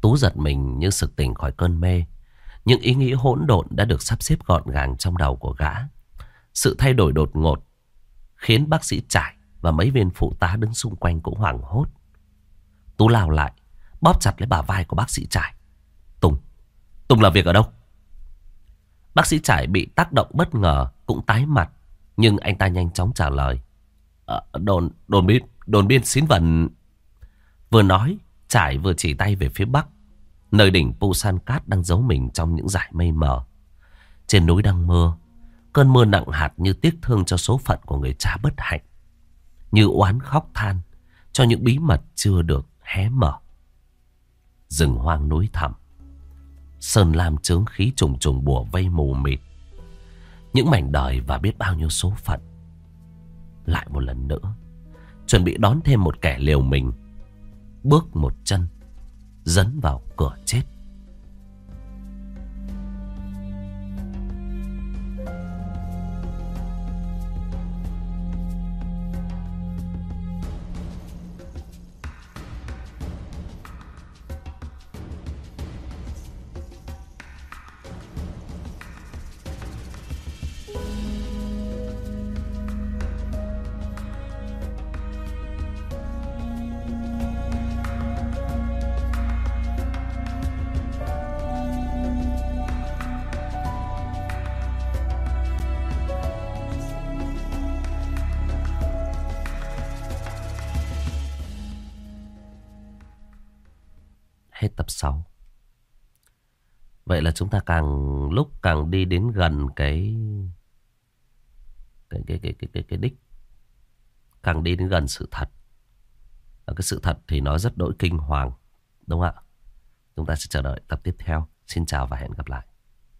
Tú giật mình như sực tỉnh khỏi cơn mê. Những ý nghĩ hỗn độn đã được sắp xếp gọn gàng trong đầu của gã. Sự thay đổi đột ngột khiến bác sĩ trải và mấy viên phụ tá đứng xung quanh cũng hoảng hốt. Tú lao lại, Bóp chặt lấy bả vai của bác sĩ Trải. Tùng Tùng làm việc ở đâu? Bác sĩ Trải bị tác động bất ngờ Cũng tái mặt Nhưng anh ta nhanh chóng trả lời. À, Đồn, đồn biên, đồn biên xín vận. Vừa nói Trải vừa chỉ tay về phía bắc Nơi đỉnh Pusan Cát đang giấu mình trong những dải mây mờ. Trên núi đang mưa Cơn mưa nặng hạt như tiếc thương cho số phận của người cha bất hạnh Như oán khóc than Cho những bí mật chưa được hé mở rừng hoang núi thẳm. Sơn lam chướng khí trùng trùng bùa vây mù mịt. Những mảnh đời và biết bao nhiêu số phận. Lại một lần nữa, chuẩn bị đón thêm một kẻ liều mình. Bước một chân, dấn vào cửa chết. Chúng ta càng lúc càng đi đến gần cái cái cái cái cái cái, cái đích càng đi đến gần sự thật. Và cái sự thật thì nó rất đỗi kinh hoàng, đúng không ạ? Chúng ta sẽ chờ đợi tập tiếp theo. Xin chào và hẹn gặp lại.